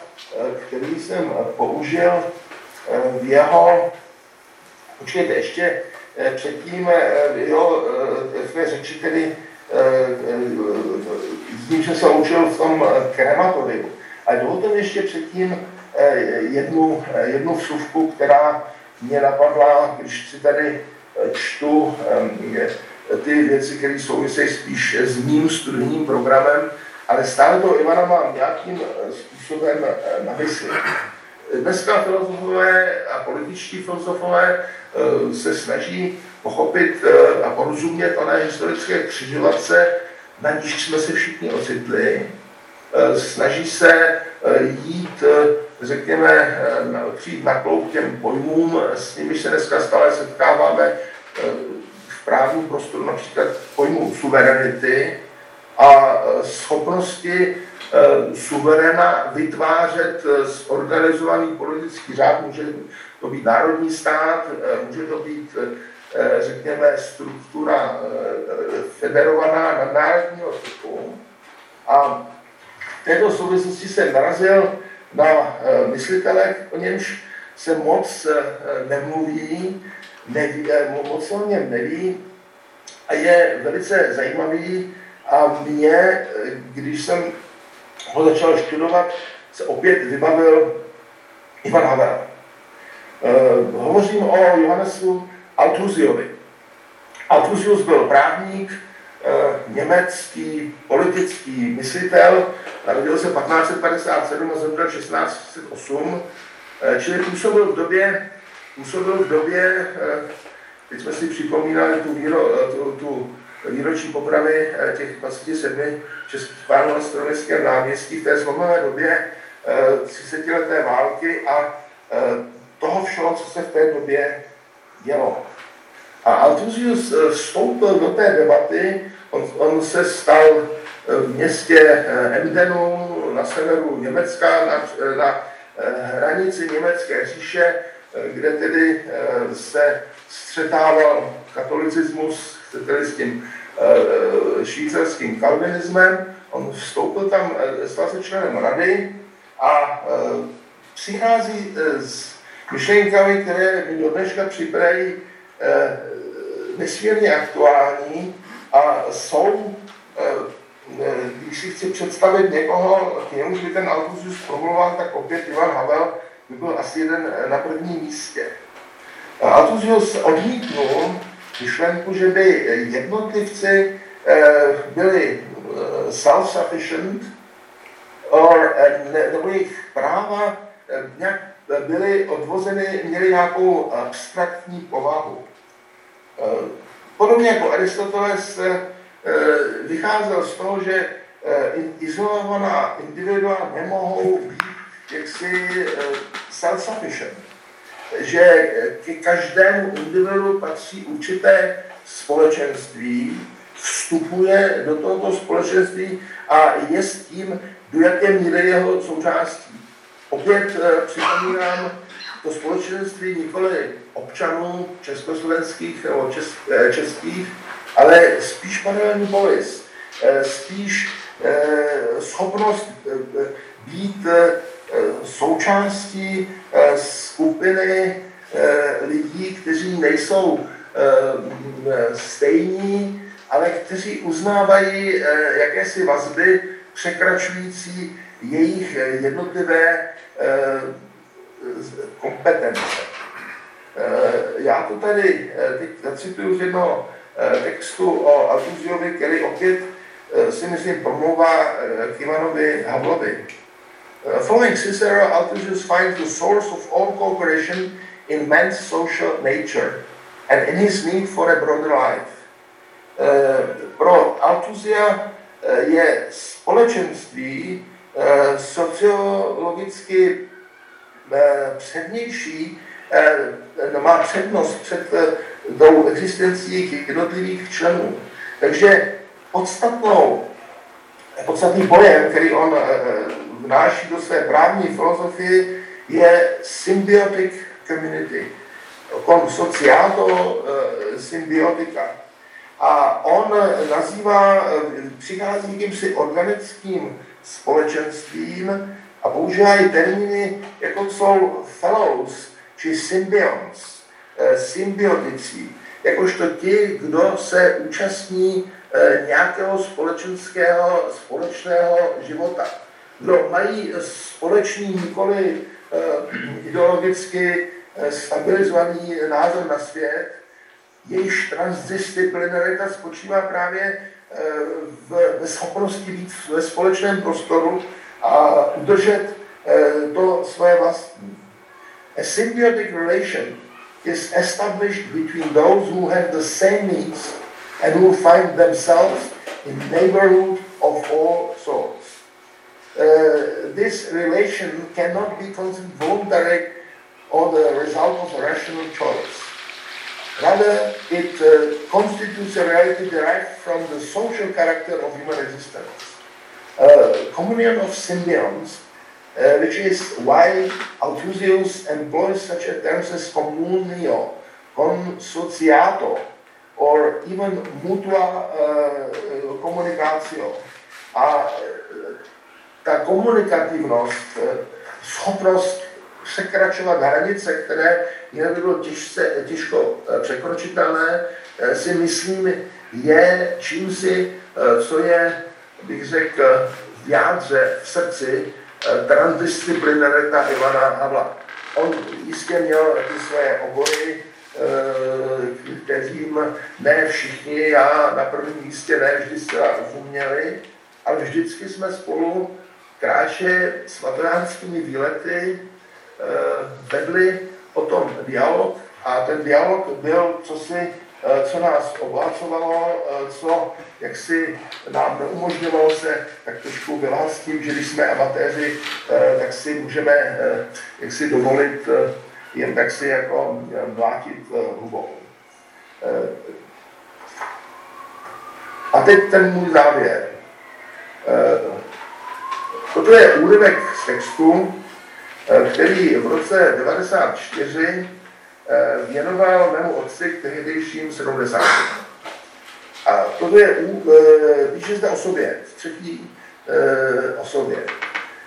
který jsem použil v jeho, počkejte, ještě předtím v jeho té řeči, tedy s ním jsem se učil v tom krematoriu. A dovolte mi ještě předtím Eh, jednu, eh, jednu vsuvku, která mě napadla, když si tady eh, čtu ty věci, které souvisejí spíš s mým studijním programem, ale stále to Ivana mám nějakým způsobem na mysli. Dneska filozofové a političtí filozofové se snaží pochopit a porozumět oné historické křižovatce, na níž jsme se všichni ocitli. Snaží se jít řekněme, eh, přijít na kloub těm pojmům, s nimiž se dneska stále setkáváme eh, právním prostoru, například pojmu suverenity a eh, schopnosti suverena vytvářet zorganizovaný politický řád. Může to být národní stát, může to být, řekněme, struktura federovaná na národního typu. A v této souvislosti jsem narazil na myslitelech, o němž se moc nemluví, neví, eh, moc o něm neví a je velice zajímavý a mě, když jsem ho začal studovat, se opět vybavil Ivan Havel. Hovořím o Johannesu Althussiovi. Althusius byl právník, německý politický myslitel, Narodil se 1557 a zemřel 1608, eh, čili působil v době, působil v době, eh, teď jsme si připomínali tu, výro, eh, tu, tu výročí popravy těch 27 českých pánů na Stronickém náměstí v té zlomové době 30 leté války a toho všeho, co se v té době dělo. A Althusius vstoupil do té debaty, on, on se stal v městě eh, Emdenu na severu Německa, na, na eh, hranici Německé říše, eh, kde tedy se střetával katolicismus tedy s tím švýcarským kalvinismem. On vstoupil tam, stal se členem rady a přichází s myšlenkami, které mi do dneška připadají nesmírně aktuální a jsou, když si chci představit někoho, k němuž by ten Altusius promluval, tak opět Ivan Havel by byl asi jeden na prvním místě. Altusius odmítnul myšlenku, že by jednotlivci byli self-sufficient, nebo jejich práva nějak byly odvozeny, měly nějakou abstraktní povahu. Podobně jako Aristoteles vycházel z toho, že izolovaná individua nemohou být jaksi self-sufficient že ke každému individu patří určité společenství, vstupuje do tohoto společenství a je s tím, do jaké míry jeho součástí. Opět eh, připomínám to společenství nikoli občanů československých nebo čes, eh, českých, ale spíš paralelní polis, eh, spíš schopnost být součástí skupiny lidí, kteří nejsou stejní, ale kteří uznávají jakési vazby překračující jejich jednotlivé kompetence. Já to tady zacituju z jednoho textu o Altuziovi, který opět si myslím promlouvá k Ivanovi Havlovi. Uh, following Cicero, Althusius finds the source of all cooperation in man's social nature and in his need for a broader life. Uh, pro uh, je společenství uh, sociologicky uh, přednější, uh, má přednost před tou existencí jednotlivých členů. Takže podstatnou, podstatný pojem, který on vnáší do své právní filozofie, je symbiotic community, sociato uh, symbiotika. A on nazývá, přichází jakýmsi organickým společenstvím a používá i termíny, jako jsou fellows či symbions, eh, symbiotici, jakožto ti, kdo se účastní eh, nějakého společenského, společného života kdo mají společný nikoli eh, ideologicky eh, stabilizovaný názor na svět, jejíž transdisciplinarita spočívá právě eh, v schopnosti být ve společném prostoru a udržet to svoje vlastní. A symbiotic relation is established between those who have the same needs and who find themselves in neighborhood of all sorts. Uh, this relation cannot be considered voluntary or the result of a rational choice. Rather, it uh, constitutes a reality derived from the social character of human existence. Uh, communion of symbionts, uh, which is why Althusius employs such a terms as communio, consociato, or even mutua uh, communicatio. Uh, ta komunikativnost, eh, schopnost překračovat hranice, které jinak by bylo těžce, těžko eh, překročitelné, eh, si myslím, je čím si, co je, bych řekl, v jádře, v srdci transdisciplinarita Ivana Havla. On jistě měl ty své obory, kterým ne všichni, já na prvním místě ne vždy zcela rozuměli, ale vždycky jsme spolu kráše svatojánskými výlety eh, vedli o tom dialog a ten dialog byl cosi, eh, co nás obohacovalo, eh, co jak si nám neumožňovalo se tak trošku vylást tím, že když jsme amatéři, tak si můžeme jak si dovolit jen tak si jako mlátit hubou. A teď ten můj závěr. Toto je úryvek z textu, eh, který v roce 1994 eh, věnoval mému otci tehdejším 70. A toto je, eh, píše zde o sobě, v třetí osobě.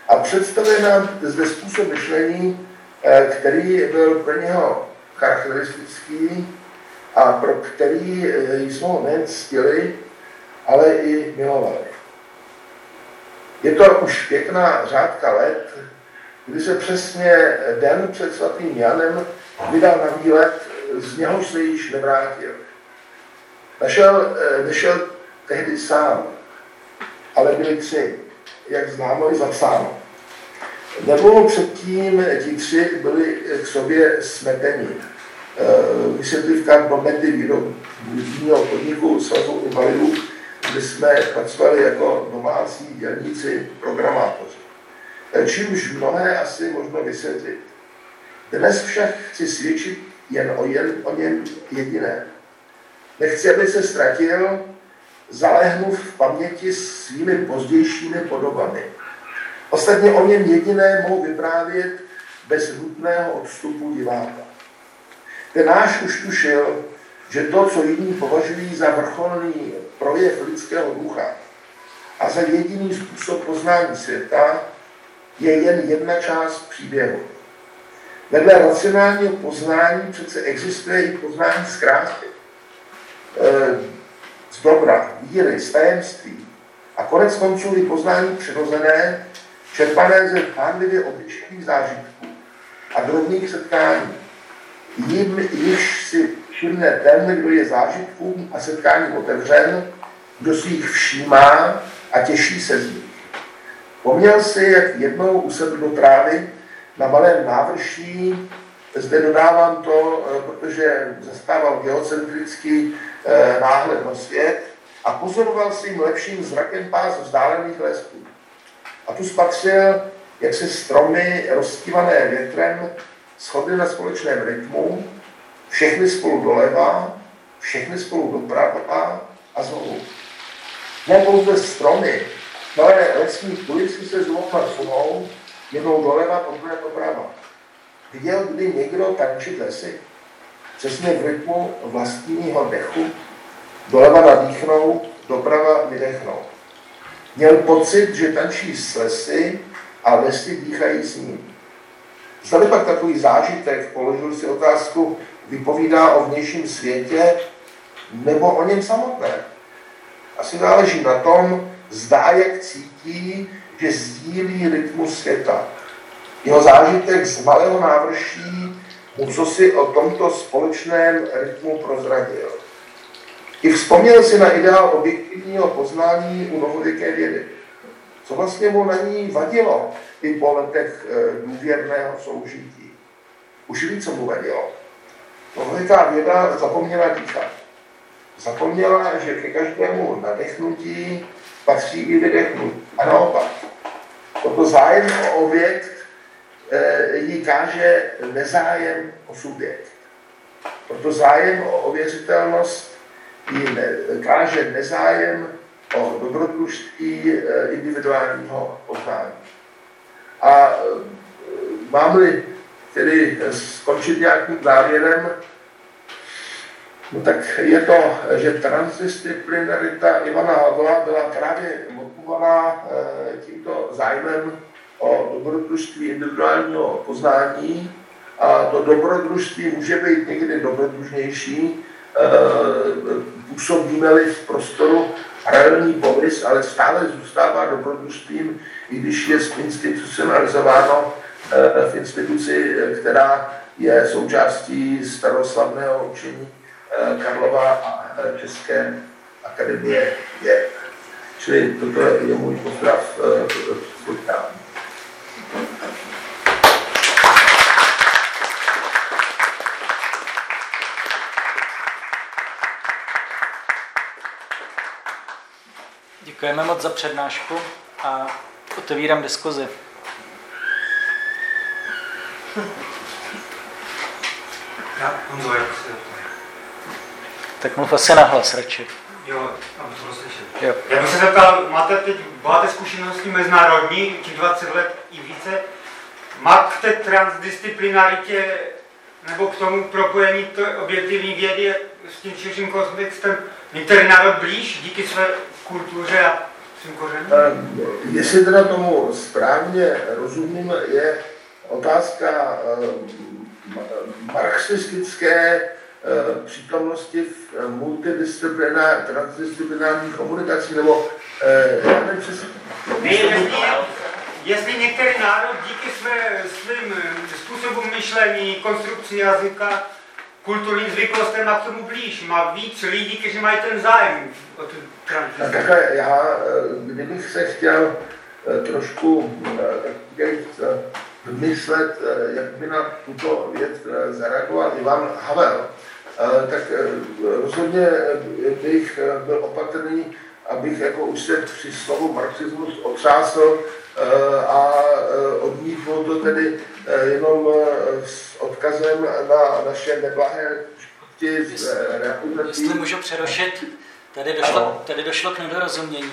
A představuje nám zde způsob myšlení, eh, který byl pro něho charakteristický a pro který eh, jsme nejen ctili, ale i milovali. Je to už pěkná řádka let, kdy se přesně den před svatým Janem vydal na výlet, z něhož se již nevrátil. Našel, eh, nešel tehdy sám, ale byli tři, jak známo i zapsáno. Nebo předtím ti tři byli k sobě smetení. Eh, vysvětlivka momenty výrobního podniku svazu invalidů, kde jsme pracovali jako domácí dělníci programátoři. Čímž mnohé asi možno vysvětlit. Dnes však chci svědčit jen o, jen, o něm jediné. Nechci, aby se ztratil, zalehnu v paměti svými pozdějšími podobami. Ostatně o něm jediné mohu vyprávět bez nutného odstupu diváka. Ten náš už tušil, že to, co jiní považují za vrcholný projev lidského ducha a za jediný způsob poznání světa, je jen jedna část příběhu. Vedle racionálního poznání přece existuje i poznání z krásy, e, z dobra, víry, z tajemství a konec konců i poznání přirozené, čerpané ze hánlivě obyčejných zážitků a drobných setkání. Jim již si všimne ten, kdo je zážitkům a setkáním otevřen, kdo si jich všímá a těší se z nich. Poměl si, jak jednou usedl do trávy na malém návrší, zde dodávám to, eh, protože zastával geocentrický eh, náhled na svět a pozoroval svým lepším zrakem pás vzdálených lesů. A tu spatřil, jak se stromy rozkývané větrem shodly na společném rytmu, všechny spolu doleva, všechny spolu doprava a znovu. Ne pouze stromy, malé lesní kuličky se zvolna sunou, jednou doleva, podruhé doprava. Viděl kdy někdo tančit lesy? Přesně v rytmu vlastního dechu, doleva nadýchnout, doprava vydechnout. Měl pocit, že tančí s lesy a lesy dýchají s ním. Zdali pak takový zážitek, položil si otázku, vypovídá o vnějším světě nebo o něm samotném. Asi záleží na tom, zdá, jak cítí, že sdílí rytmus světa. Jeho zážitek z malého návrší mu co si o tomto společném rytmu prozradil. I vzpomněl si na ideál objektivního poznání u novověké vědy. Co vlastně mu na ní vadilo i po letech eh, důvěrného soužití. Už ví, co mu vadilo. Novověká věda zapomněla dýchat. Zapomněla, že ke každému nadechnutí patří i vydechnutí. A naopak, toto zájem o objekt e, jí káže nezájem o subjekt. Proto zájem o ověřitelnost jí ne, káže nezájem o dobrodružství e, individuálního poznání. A e, mám-li tedy skončit nějakým závěrem, No tak je to, že transdisciplinarita Ivana Havla byla právě motivovaná eh, tímto zájmem o dobrodružství individuálního poznání a to dobrodružství může být někdy dobrodružnější, eh, působíme-li v prostoru paralelní povis, ale stále zůstává dobrodružstvím, i když je institucionalizováno eh, v instituci, která je součástí staroslavného učení Eh, Karlova a eh, České akademie je. Čili toto je můj pozdrav spotkání. Děkujeme moc za přednášku a otevírám diskuzi. Já, Honzo, jak tak mluv asi nahlas radši. Jo, aby to slyšet. Jo. Já bych se zeptal, máte teď, máte zkušenosti mezinárodní, těch 20 let i více, má k té transdisciplinaritě nebo k tomu propojení to objektivní vědy s tím širším kontextem některý národ blíž díky své kultuře a tím kořenem? Jestli teda tomu správně rozumím, je otázka marxistické přítomnosti v multidisciplinární, transdisciplinární komunikaci, nebo já nevím přesně. Jestli některý národ díky své, svým způsobu myšlení, konstrukci jazyka, kulturním zvyklostem má k tomu blíž, má víc lidí, kteří mají ten zájem o tu Takhle já, kdybych se chtěl trošku vymyslet, jak by na tuto věc zareagoval Ivan Havel, tak rozhodně bych byl opatrný, abych jako už se při slovu marxismus otřásl a odmítnul to tedy jenom s odkazem na naše neblahé škutky z Jestli můžu přerušit, tady došlo, tady došlo k nedorozumění.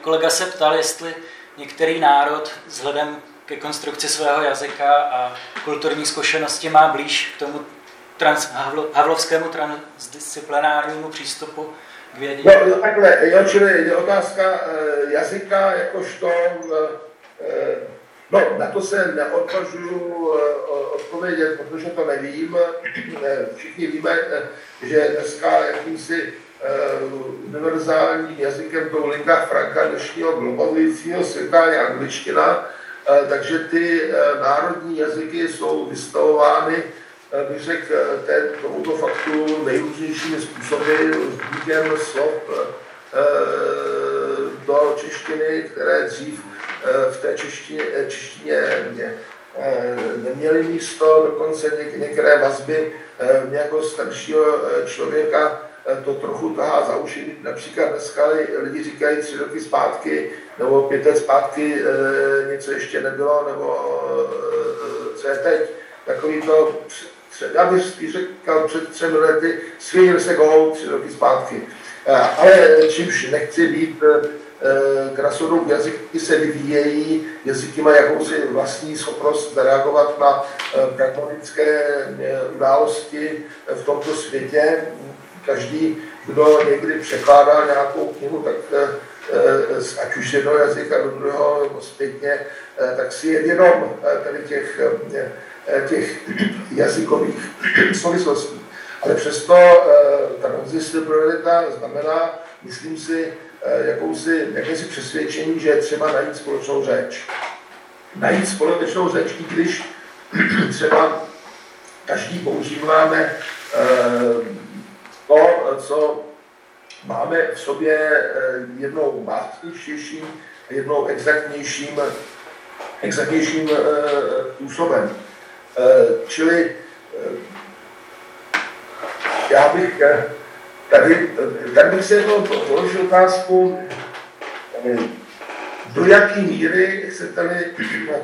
Kolega se ptal, jestli některý národ vzhledem ke konstrukci svého jazyka a kulturní zkušenosti má blíž k tomu trans, havlovskému transdisciplinárnímu přístupu k vědě. No, no takhle, jo, čili je otázka e, jazyka jakožto, e, no na to se neodvažuju odpovědět, protože to nevím. Všichni víme, že dneska jakýmsi univerzálním jazykem toho lingua franca dnešního globalizujícího světa je angličtina, takže ty národní jazyky jsou vystavovány bych řekl, tomuto faktu nejrůznějšími způsoby, vznikem slov do češtiny, které dřív v té češtině, češtině neměly místo, dokonce některé vazby nějakého staršího člověka to trochu tahá za uši. Například dneska lidi říkají tři roky zpátky, nebo pět let zpátky něco ještě nebylo, nebo co je teď. Takový to já bych řekl před třemi lety, svěděl se go tři roky zpátky. Eh, ale čímž nechci být eh, krasodou, jazyky se vyvíjejí, jazyky mají jakousi vlastní schopnost zareagovat na eh, pragmatické události v tomto světě. Každý, kdo někdy překládá nějakou knihu, tak ať už z jednoho jazyka do druhého nebo zpětně, tak si je vědom tady těch Eh, těch jazykových souvislostí. Ale přesto eh, ta transdisciplinarita znamená, myslím si, eh, jakousi, jakési přesvědčení, že je třeba najít společnou řeč. Najít společnou řeč, i když třeba každý používáme to, co máme v sobě jednou básničtějším, jednou exaktnějším, exaktnějším způsobem. Eh, čili eh, já bych eh, tady, tady bych se jenom položil otázku, do jaké míry se tady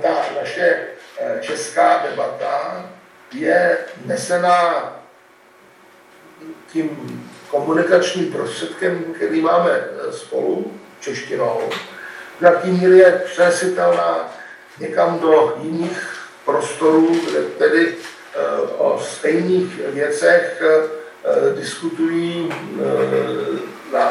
ta naše česká debata je nesená tím komunikačním prostředkem, který máme spolu, češtinou, do jaké míry je přenesitelná někam do jiných prostorů, kde tedy eh, o stejných věcech eh, diskutují eh,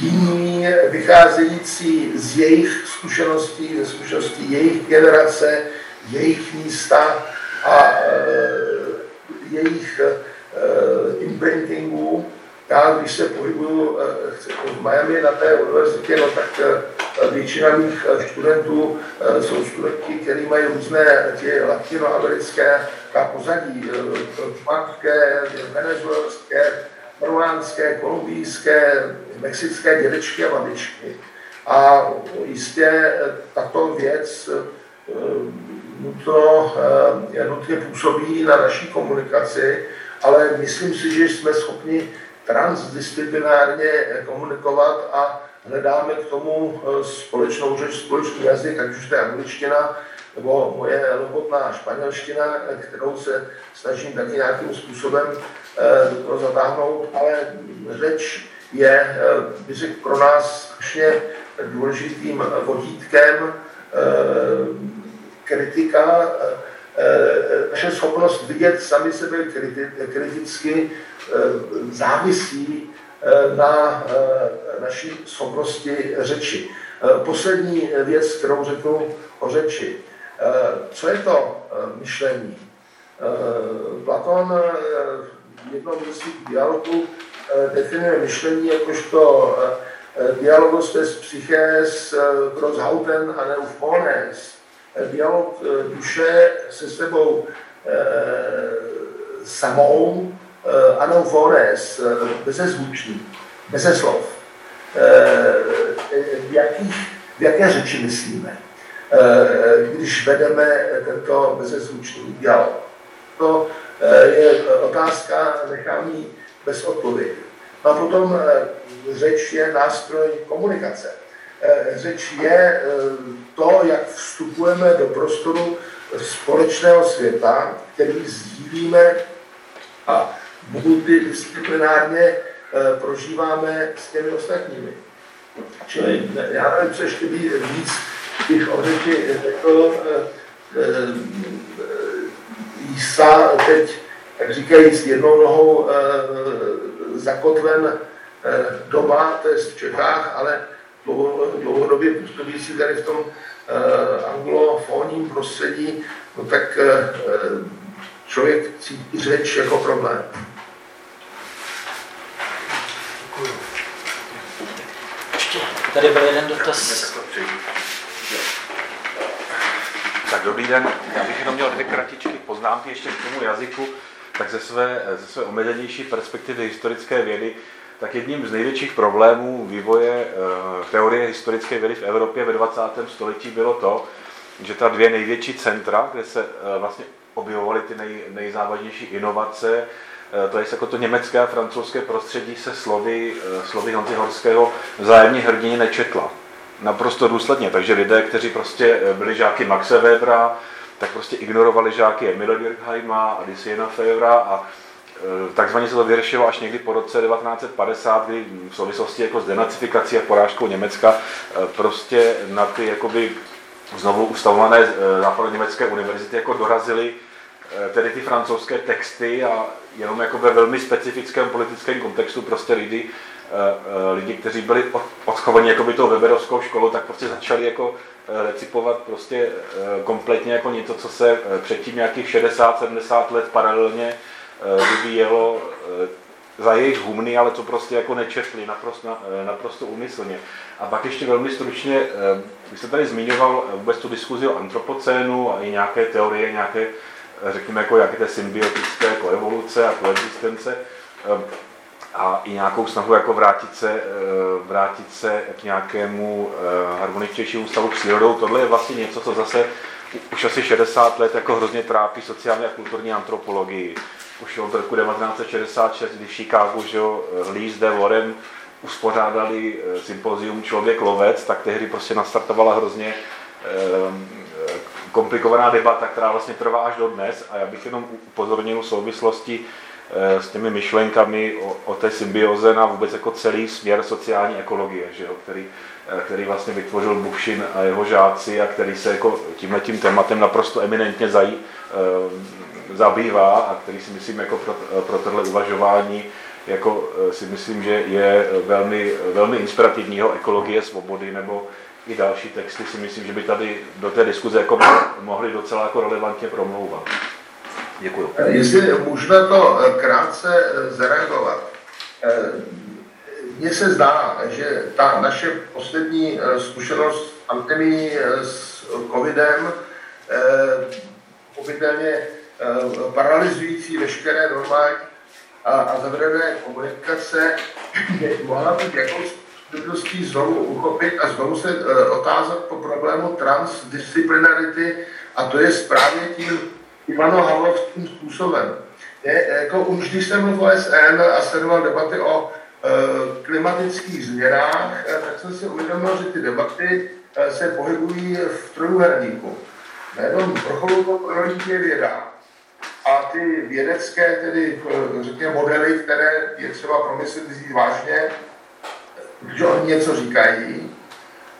jiní vycházející z jejich zkušeností, ze zkušeností jejich generace, jejich místa a jejich imprintingů. Já, když se pohybuju v Miami na té univerzitě, no tak Většina mých eh, studentů eh, jsou studenti, kteří mají různé ty latinoamerické pozadí, čmanské, eh, venezuelské, peruánské, kolumbijské, mexické dědečky a babičky. A jistě tato věc nutno, nutně působí na naší komunikaci, ale myslím si, že jsme schopni transdisciplinárně komunikovat a hledáme k tomu eh, společnou řeč, společný jazyk, ať už to je angličtina, nebo moje lobotná španělština, kterou se snažím taky nějakým způsobem eh, do toho zatáhnout, ale řeč je, bych řekl, pro nás strašně důležitým vodítkem kritika, naše schopnost vidět sami sebe kriticky závisí na naší schopnosti řeči. Poslední věc, kterou řeknu o řeči. Co je to myšlení? Platon v jednom z dialogu definuje myšlení jakožto dialogos des psyches groß hauten a neuf dialog duše se sebou samou uh, anoufones, uh, bezezvučný, beze slov. V, jakých, v jaké řeči myslíme, když vedeme tento bezezvučný dialog? To je otázka, nechám bez odpovědi. No a potom řeč je nástroj komunikace. Řeč je to, jak vstupujeme do prostoru společného světa, který sdílíme a multidisciplinárně eh, prožíváme s těmi ostatními. Čili já nevím, co ještě být víc bych o řeči řekl. Eh, eh, Jísa teď, tak říkajíc, jednou nohou zakotven doma, to je v Čechách, ale dlouhodobě působící tady v tom anglofónním prostředí, no tak člověk cítí řeč jako problém. Tady byl jeden dotaz. Tak dobrý den, já bych jenom měl dvě kratičky poznámky ještě k tomu jazyku, tak ze své, ze své omezenější perspektivy historické vědy, tak jedním z největších problémů vývoje uh, teorie historické vědy v Evropě ve 20. století bylo to, že ta dvě největší centra, kde se uh, vlastně objevovaly ty nej, nejzávažnější inovace, eh, to je jako to německé a francouzské prostředí se slovy, eh, slovy Honzy Horského vzájemně hrdině nečetla. Naprosto důsledně. Takže lidé, kteří prostě eh, byli žáky Maxe Webera, tak prostě ignorovali žáky Emila Durkheima a Disiena Fevra a takzvaně se to vyřešilo až někdy po roce 1950, kdy v souvislosti jako s denacifikací a porážkou Německa prostě na ty jakoby znovu ustavované západoněmecké univerzity jako dorazily Eh, tedy ty francouzské texty a jenom jako ve velmi specifickém politickém kontextu prostě lidi, eh, eh, lidi kteří byli odchovaní jako by tou Weberovskou školou, tak prostě začali jako recipovat prostě kompletně jako něco, co se předtím nějakých 60-70 let paralelně vyvíjelo za jejich humny, ale co prostě jako nečetli naprosto, naprosto úmyslně. A pak ještě velmi stručně, vy jste tady zmiňoval vůbec tu diskuzi o antropocénu a i nějaké teorie, nějaké řekněme, jako jaké té symbiotické koevoluce a koexistence a i nějakou snahu jako vrátit se, vrátit se k nějakému harmoničtějšímu stavu přírodou. Tohle je vlastně něco, co zase už asi 60 let jako hrozně trápí sociální a kulturní antropologii. Už od roku 1966, kdy v Chicagu, že Lee s Warren uspořádali sympozium Člověk lovec, tak tehdy prostě nastartovala hrozně komplikovaná debata, která vlastně trvá až do dnes. A já bych jenom upozornil souvislosti eh, s těmi myšlenkami o, o té symbioze na vůbec jako celý směr sociální ekologie, že jo, který, eh, který vlastně vytvořil Bušin a jeho žáci a který se jako tímhle tím tématem naprosto eminentně zají, eh, zabývá a který si myslím jako pro, pro tohle uvažování jako si myslím, že je velmi, velmi inspirativního ekologie svobody nebo i další texty si myslím, že by tady do té diskuze jako mohli docela jako relevantně promlouvat. Děkuji. Jestli můžeme to eh, krátce eh, zareagovat. Eh, mně se zdá, že ta naše poslední zkušenost s pandemí s covidem, pochopitelně paralyzující veškeré normální a, a zavřené komunikace, mohla být jako schopností znovu uchopit a znovu se uh, otázat po problému transdisciplinarity a to je správně tím Ivano Havlovským způsobem. Je, jako už když jsem mluvil o SN a sledoval debaty o uh, klimatických změnách, uh, tak jsem si uvědomil, že ty debaty uh, se pohybují v trojuhelníku. Nejenom vrcholovou prolítí je věda, a ty vědecké, tedy řekněme, modely, které je třeba promyslet vzít vážně, že oni něco říkají.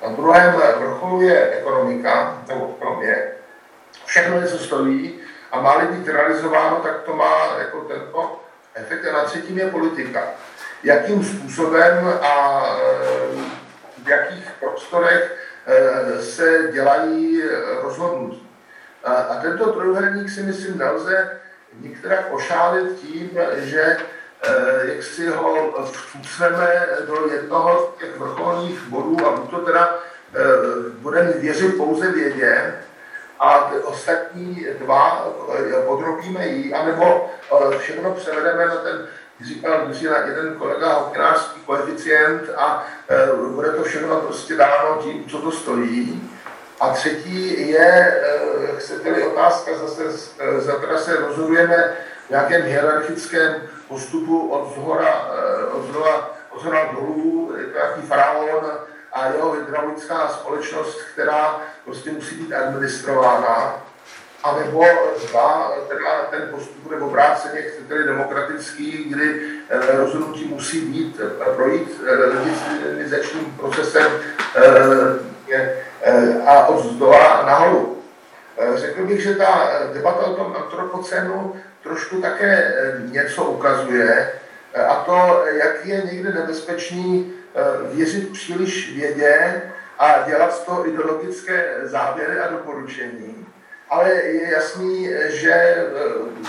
Na druhém vrcholu je ekonomika, nebo ekonomie. Všechno něco stojí a má být realizováno, tak to má jako tento efekt. A na třetím je politika. jakým způsobem a v jakých prostorech se dělají rozhodnutí. A tento trojuhelník si myslím nelze některak ošálit tím, že jak si ho vcucneme do jednoho z těch vrcholných bodů a to teda budeme věřit pouze vědě, a ty ostatní dva podrobíme jí, anebo všechno převedeme na ten, říkal na jeden kolega, hokinářský koeficient a bude to všechno prostě dáno tím, co to stojí. A třetí je, chcete-li otázka, zase, zase se rozhodujeme v nějakém hierarchickém postupu od zhora, od zhora, od zhora dolů, nějaký faraon, a jeho hydraulická společnost, která prostě musí být administrována, a nebo dva, teda ten postup bude obráceně, tedy demokratický, kdy eh, rozhodnutí musí být, eh, projít eh, legislačním procesem a od zdola nahoru. Řekl bych, že ta debata o tom antropocenu trošku také něco ukazuje, a to, jak je někde nebezpečný Eh, věřit příliš vědě a dělat z toho ideologické závěry a doporučení. Ale je jasný, že eh,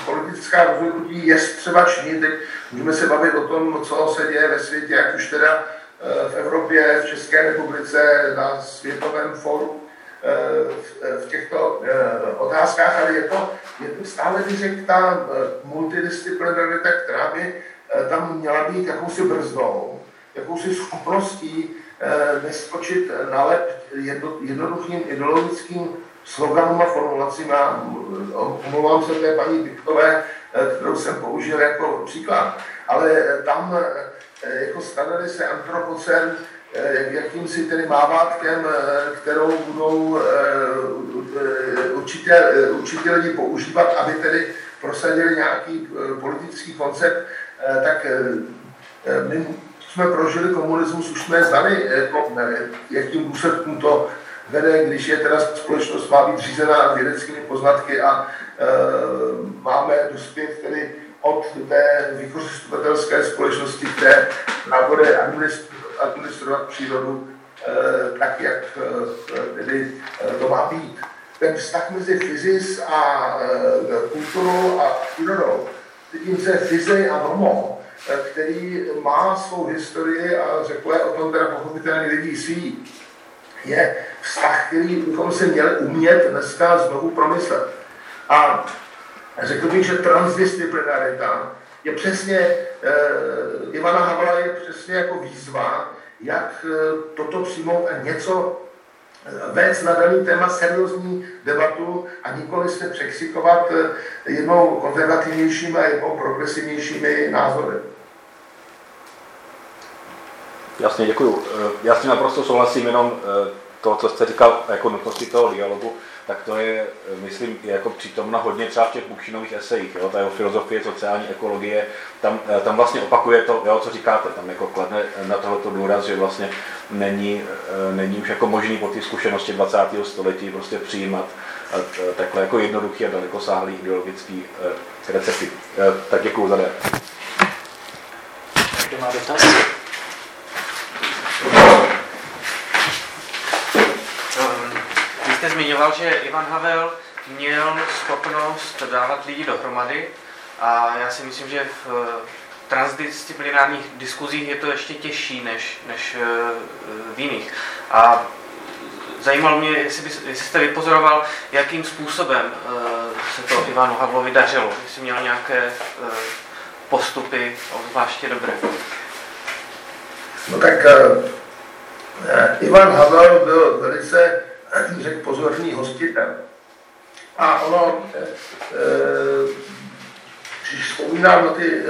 politická rozhodnutí je třeba činit. Teď můžeme se bavit o tom, co se děje ve světě, jak už teda eh, v Evropě, v České republice, na Světovém fóru v těchto otázkách, ale je to, je to stále, bych řekl, ta multidisciplinarita, která by tam měla být jakousi brzdou jakousi schopností eh, neskočit na lep jedno, jednoduchým ideologickým sloganům a formulacím. Já omlouvám se té paní Biktové, eh, kterou jsem použil jako příklad. Ale eh, tam eh, jako stanuli se antropocen eh, jakýmsi tedy mávátkem, eh, kterou budou určitě, určitě lidi používat, aby tedy prosadili nějaký politický koncept, tak my jsme prožili komunismus, už jsme znali, jakým důsledkům to vede, když je teda společnost má být řízená vědeckými poznatky a máme dospět tedy od té vykořistovatelské společnosti, které bude administrovat přírodu e, tak, jak e, tedy e, to má být. Ten vztah mezi fyzis a kulturou a přírodou, tím se fyzej a nomo, který má svou historii a řekl o tom teda pochopitelně lidí sví, je vztah, který bychom se měli umět dneska znovu promyslet. A řekl bych, že transdisciplinarita je přesně, eh, Ivana Havla je přesně jako výzva, jak eh, toto přijmout a něco eh, vést na daný téma seriózní debatu a nikoli se překřikovat eh, jednou konzervativnějšími a jednou progresivnějšími názory. Jasně, děkuju. Eh, já s tím naprosto souhlasím, jenom eh, to, co jste říkal jako nutnosti toho dialogu, tak to je, eh, myslím, jako přítomna hodně třeba v těch Bukšinových esejích, jo, ta jeho filozofie, sociální ekologie, tam, tam vlastně opakuje to, jo, co říkáte, tam jako kladne na tohoto důraz, že vlastně není, není už jako možný po té zkušenosti 20. století prostě přijímat takhle jako jednoduchý a dalekosáhlý ideologický recepty. Tak děkuju za det. Kdo má dotaz? Jste zmiňoval, že Ivan Havel měl schopnost dávat lidi dohromady a já si myslím, že v transdisciplinárních diskuzích je to ještě těžší než, než eh, v jiných. A zajímalo mě, jestli, by, jestli jste vypozoroval, jakým způsobem eh, se to Ivanu Havlovi dařilo, jestli měl nějaké eh, postupy obzvláště dobré. No tak uh, Ivan Havel byl velice řekl pozorný hostitel. A ono, e, když vzpomínám na ty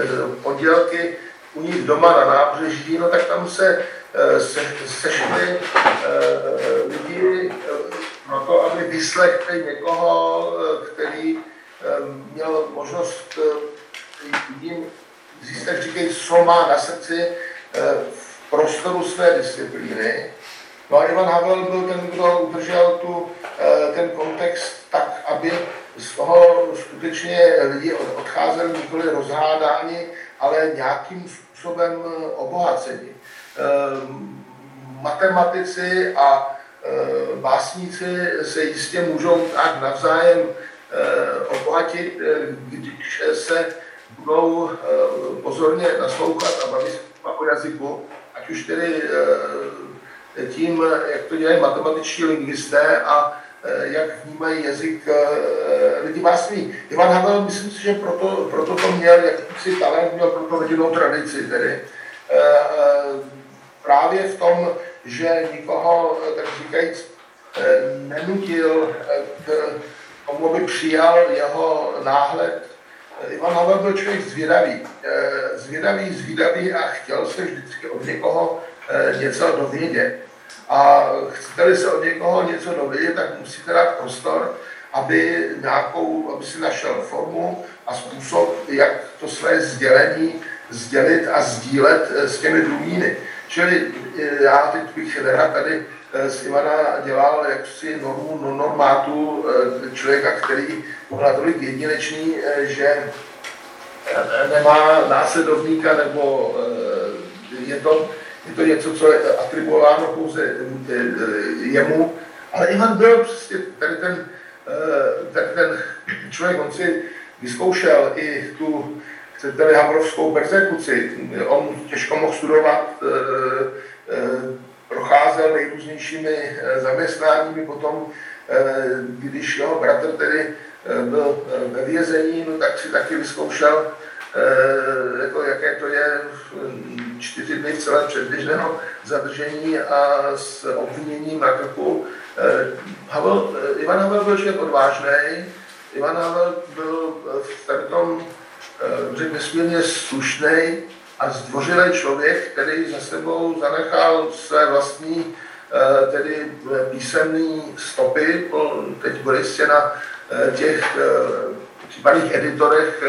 podělky u nich doma na nábřeží, no tak tam se, se sešli e, lidi na to, aby vyslechli někoho, který měl možnost jim zjistit, říkají, co má na srdci v prostoru své disciplíny No a Ivan Havel byl ten, kdo udržel tu, eh, ten kontext tak, aby z toho skutečně lidi nikoli rozhádáni, ale nějakým způsobem obohaceni. Matematici a básníci se jistě můžou tak navzájem obohatit, když se budou pozorně naslouchat a bavit o jazyku, ať už tedy tím, jak to dělají matematičtí lingvisté a eh, jak vnímají jazyk eh, lidi básní. Ivan Havel, myslím si, že proto, proto to měl, jak si talent měl pro to rodinnou tradici, tedy eh, právě v tom, že nikoho, tak říkajíc, nenutil k tomu, aby přijal jeho náhled. Ivan Havel byl člověk zvědavý, zvědavý, zvědavý a chtěl se vždycky od někoho něco dovědět. A chcete-li se od někoho něco dovědět, tak musíte dát prostor, aby, nějakou, aby si našel formu a způsob, jak to své sdělení sdělit a sdílet eh, s těmi druhými. Čili eh, já teď bych tady eh, z Ivana dělal jaksi normu no normátu člověka, který byl natolik jedinečný, že nemá následovníka nebo je to je to něco, co je atribuováno pouze eh, jemu, ale Ivan byl prostě tady ten, eh, tady ten člověk, on si vyzkoušel i tu, chcete-li, havrovskou persekuci. On těžko mohl studovat, eh, procházel nejrůznějšími zaměstnáními, potom, když jeho bratr tedy byl ve vězení, no, tak si taky vyzkoušel Eh, jako jaké to je čtyři dny v celé předběžného zadržení a s obviněním na krku. Eh, Havel, eh, Ivan Havel byl člověk odvážný, Ivan Havel byl v tom řekl nesmírně slušný a zdvořilý člověk, který za sebou zanechal své vlastní tedy písemné stopy, teď bude na těch případných editorech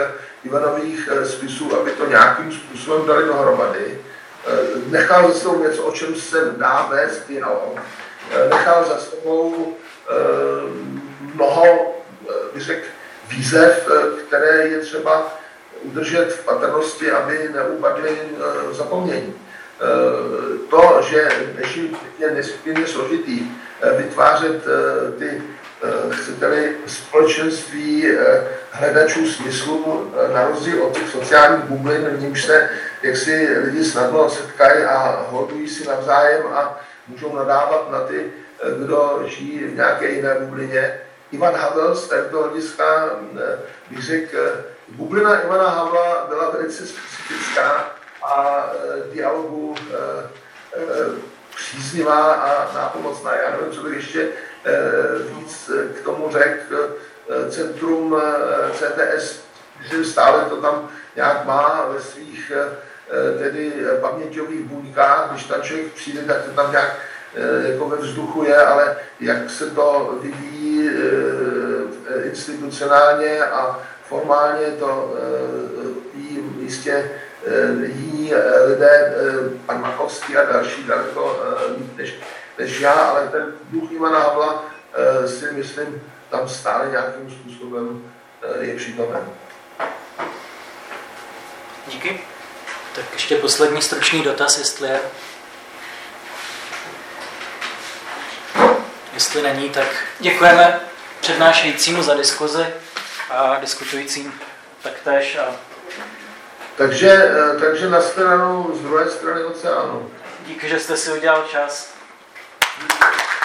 Ivanových eh, spisů, aby to nějakým způsobem dali dohromady. Eh, nechal za sebou něco, o čem se dá vést dialog. Eh, nechal za sebou mnoho, bych výzev, které je třeba udržet v patrnosti, aby neupadly zapomnění. To, že dnešní je nesmírně složitý vytvářet ty chcete-li společenství eh, hledačů smyslu eh, na rozdíl od těch sociálních bublin, v nímž se jak si lidi snadno setkají a hodují si navzájem a můžou nadávat na ty, kdo žijí v nějaké jiné bublině. Ivan Havel z této hlediska, bych řekl, bublina Ivana Havla byla velice specifická a dialogu příznivá a nápomocná. Já nevím, co bych ještě Eh, víc eh, k tomu řekl eh, centrum CTS, že stále to tam nějak má ve svých tedy paměťových buňkách, když tam člověk přijde, tak to tam nějak jako ve vzduchu je, ale jak se to vyvíjí institucionálně a formálně, to ví jistě jiní lidé, pan Machovský a další daleko než než já, ale ten duch Ivana Havla eh, si myslím, tam stále nějakým způsobem eh, je přítomen. Díky. Tak ještě poslední stručný dotaz, jestli je. Jestli není, tak děkujeme přednášejícímu za diskuzi a diskutujícím taktéž. A... Takže, eh, takže na stranu z druhé strany oceánu. Díky, že jste si udělal čas. Thank you.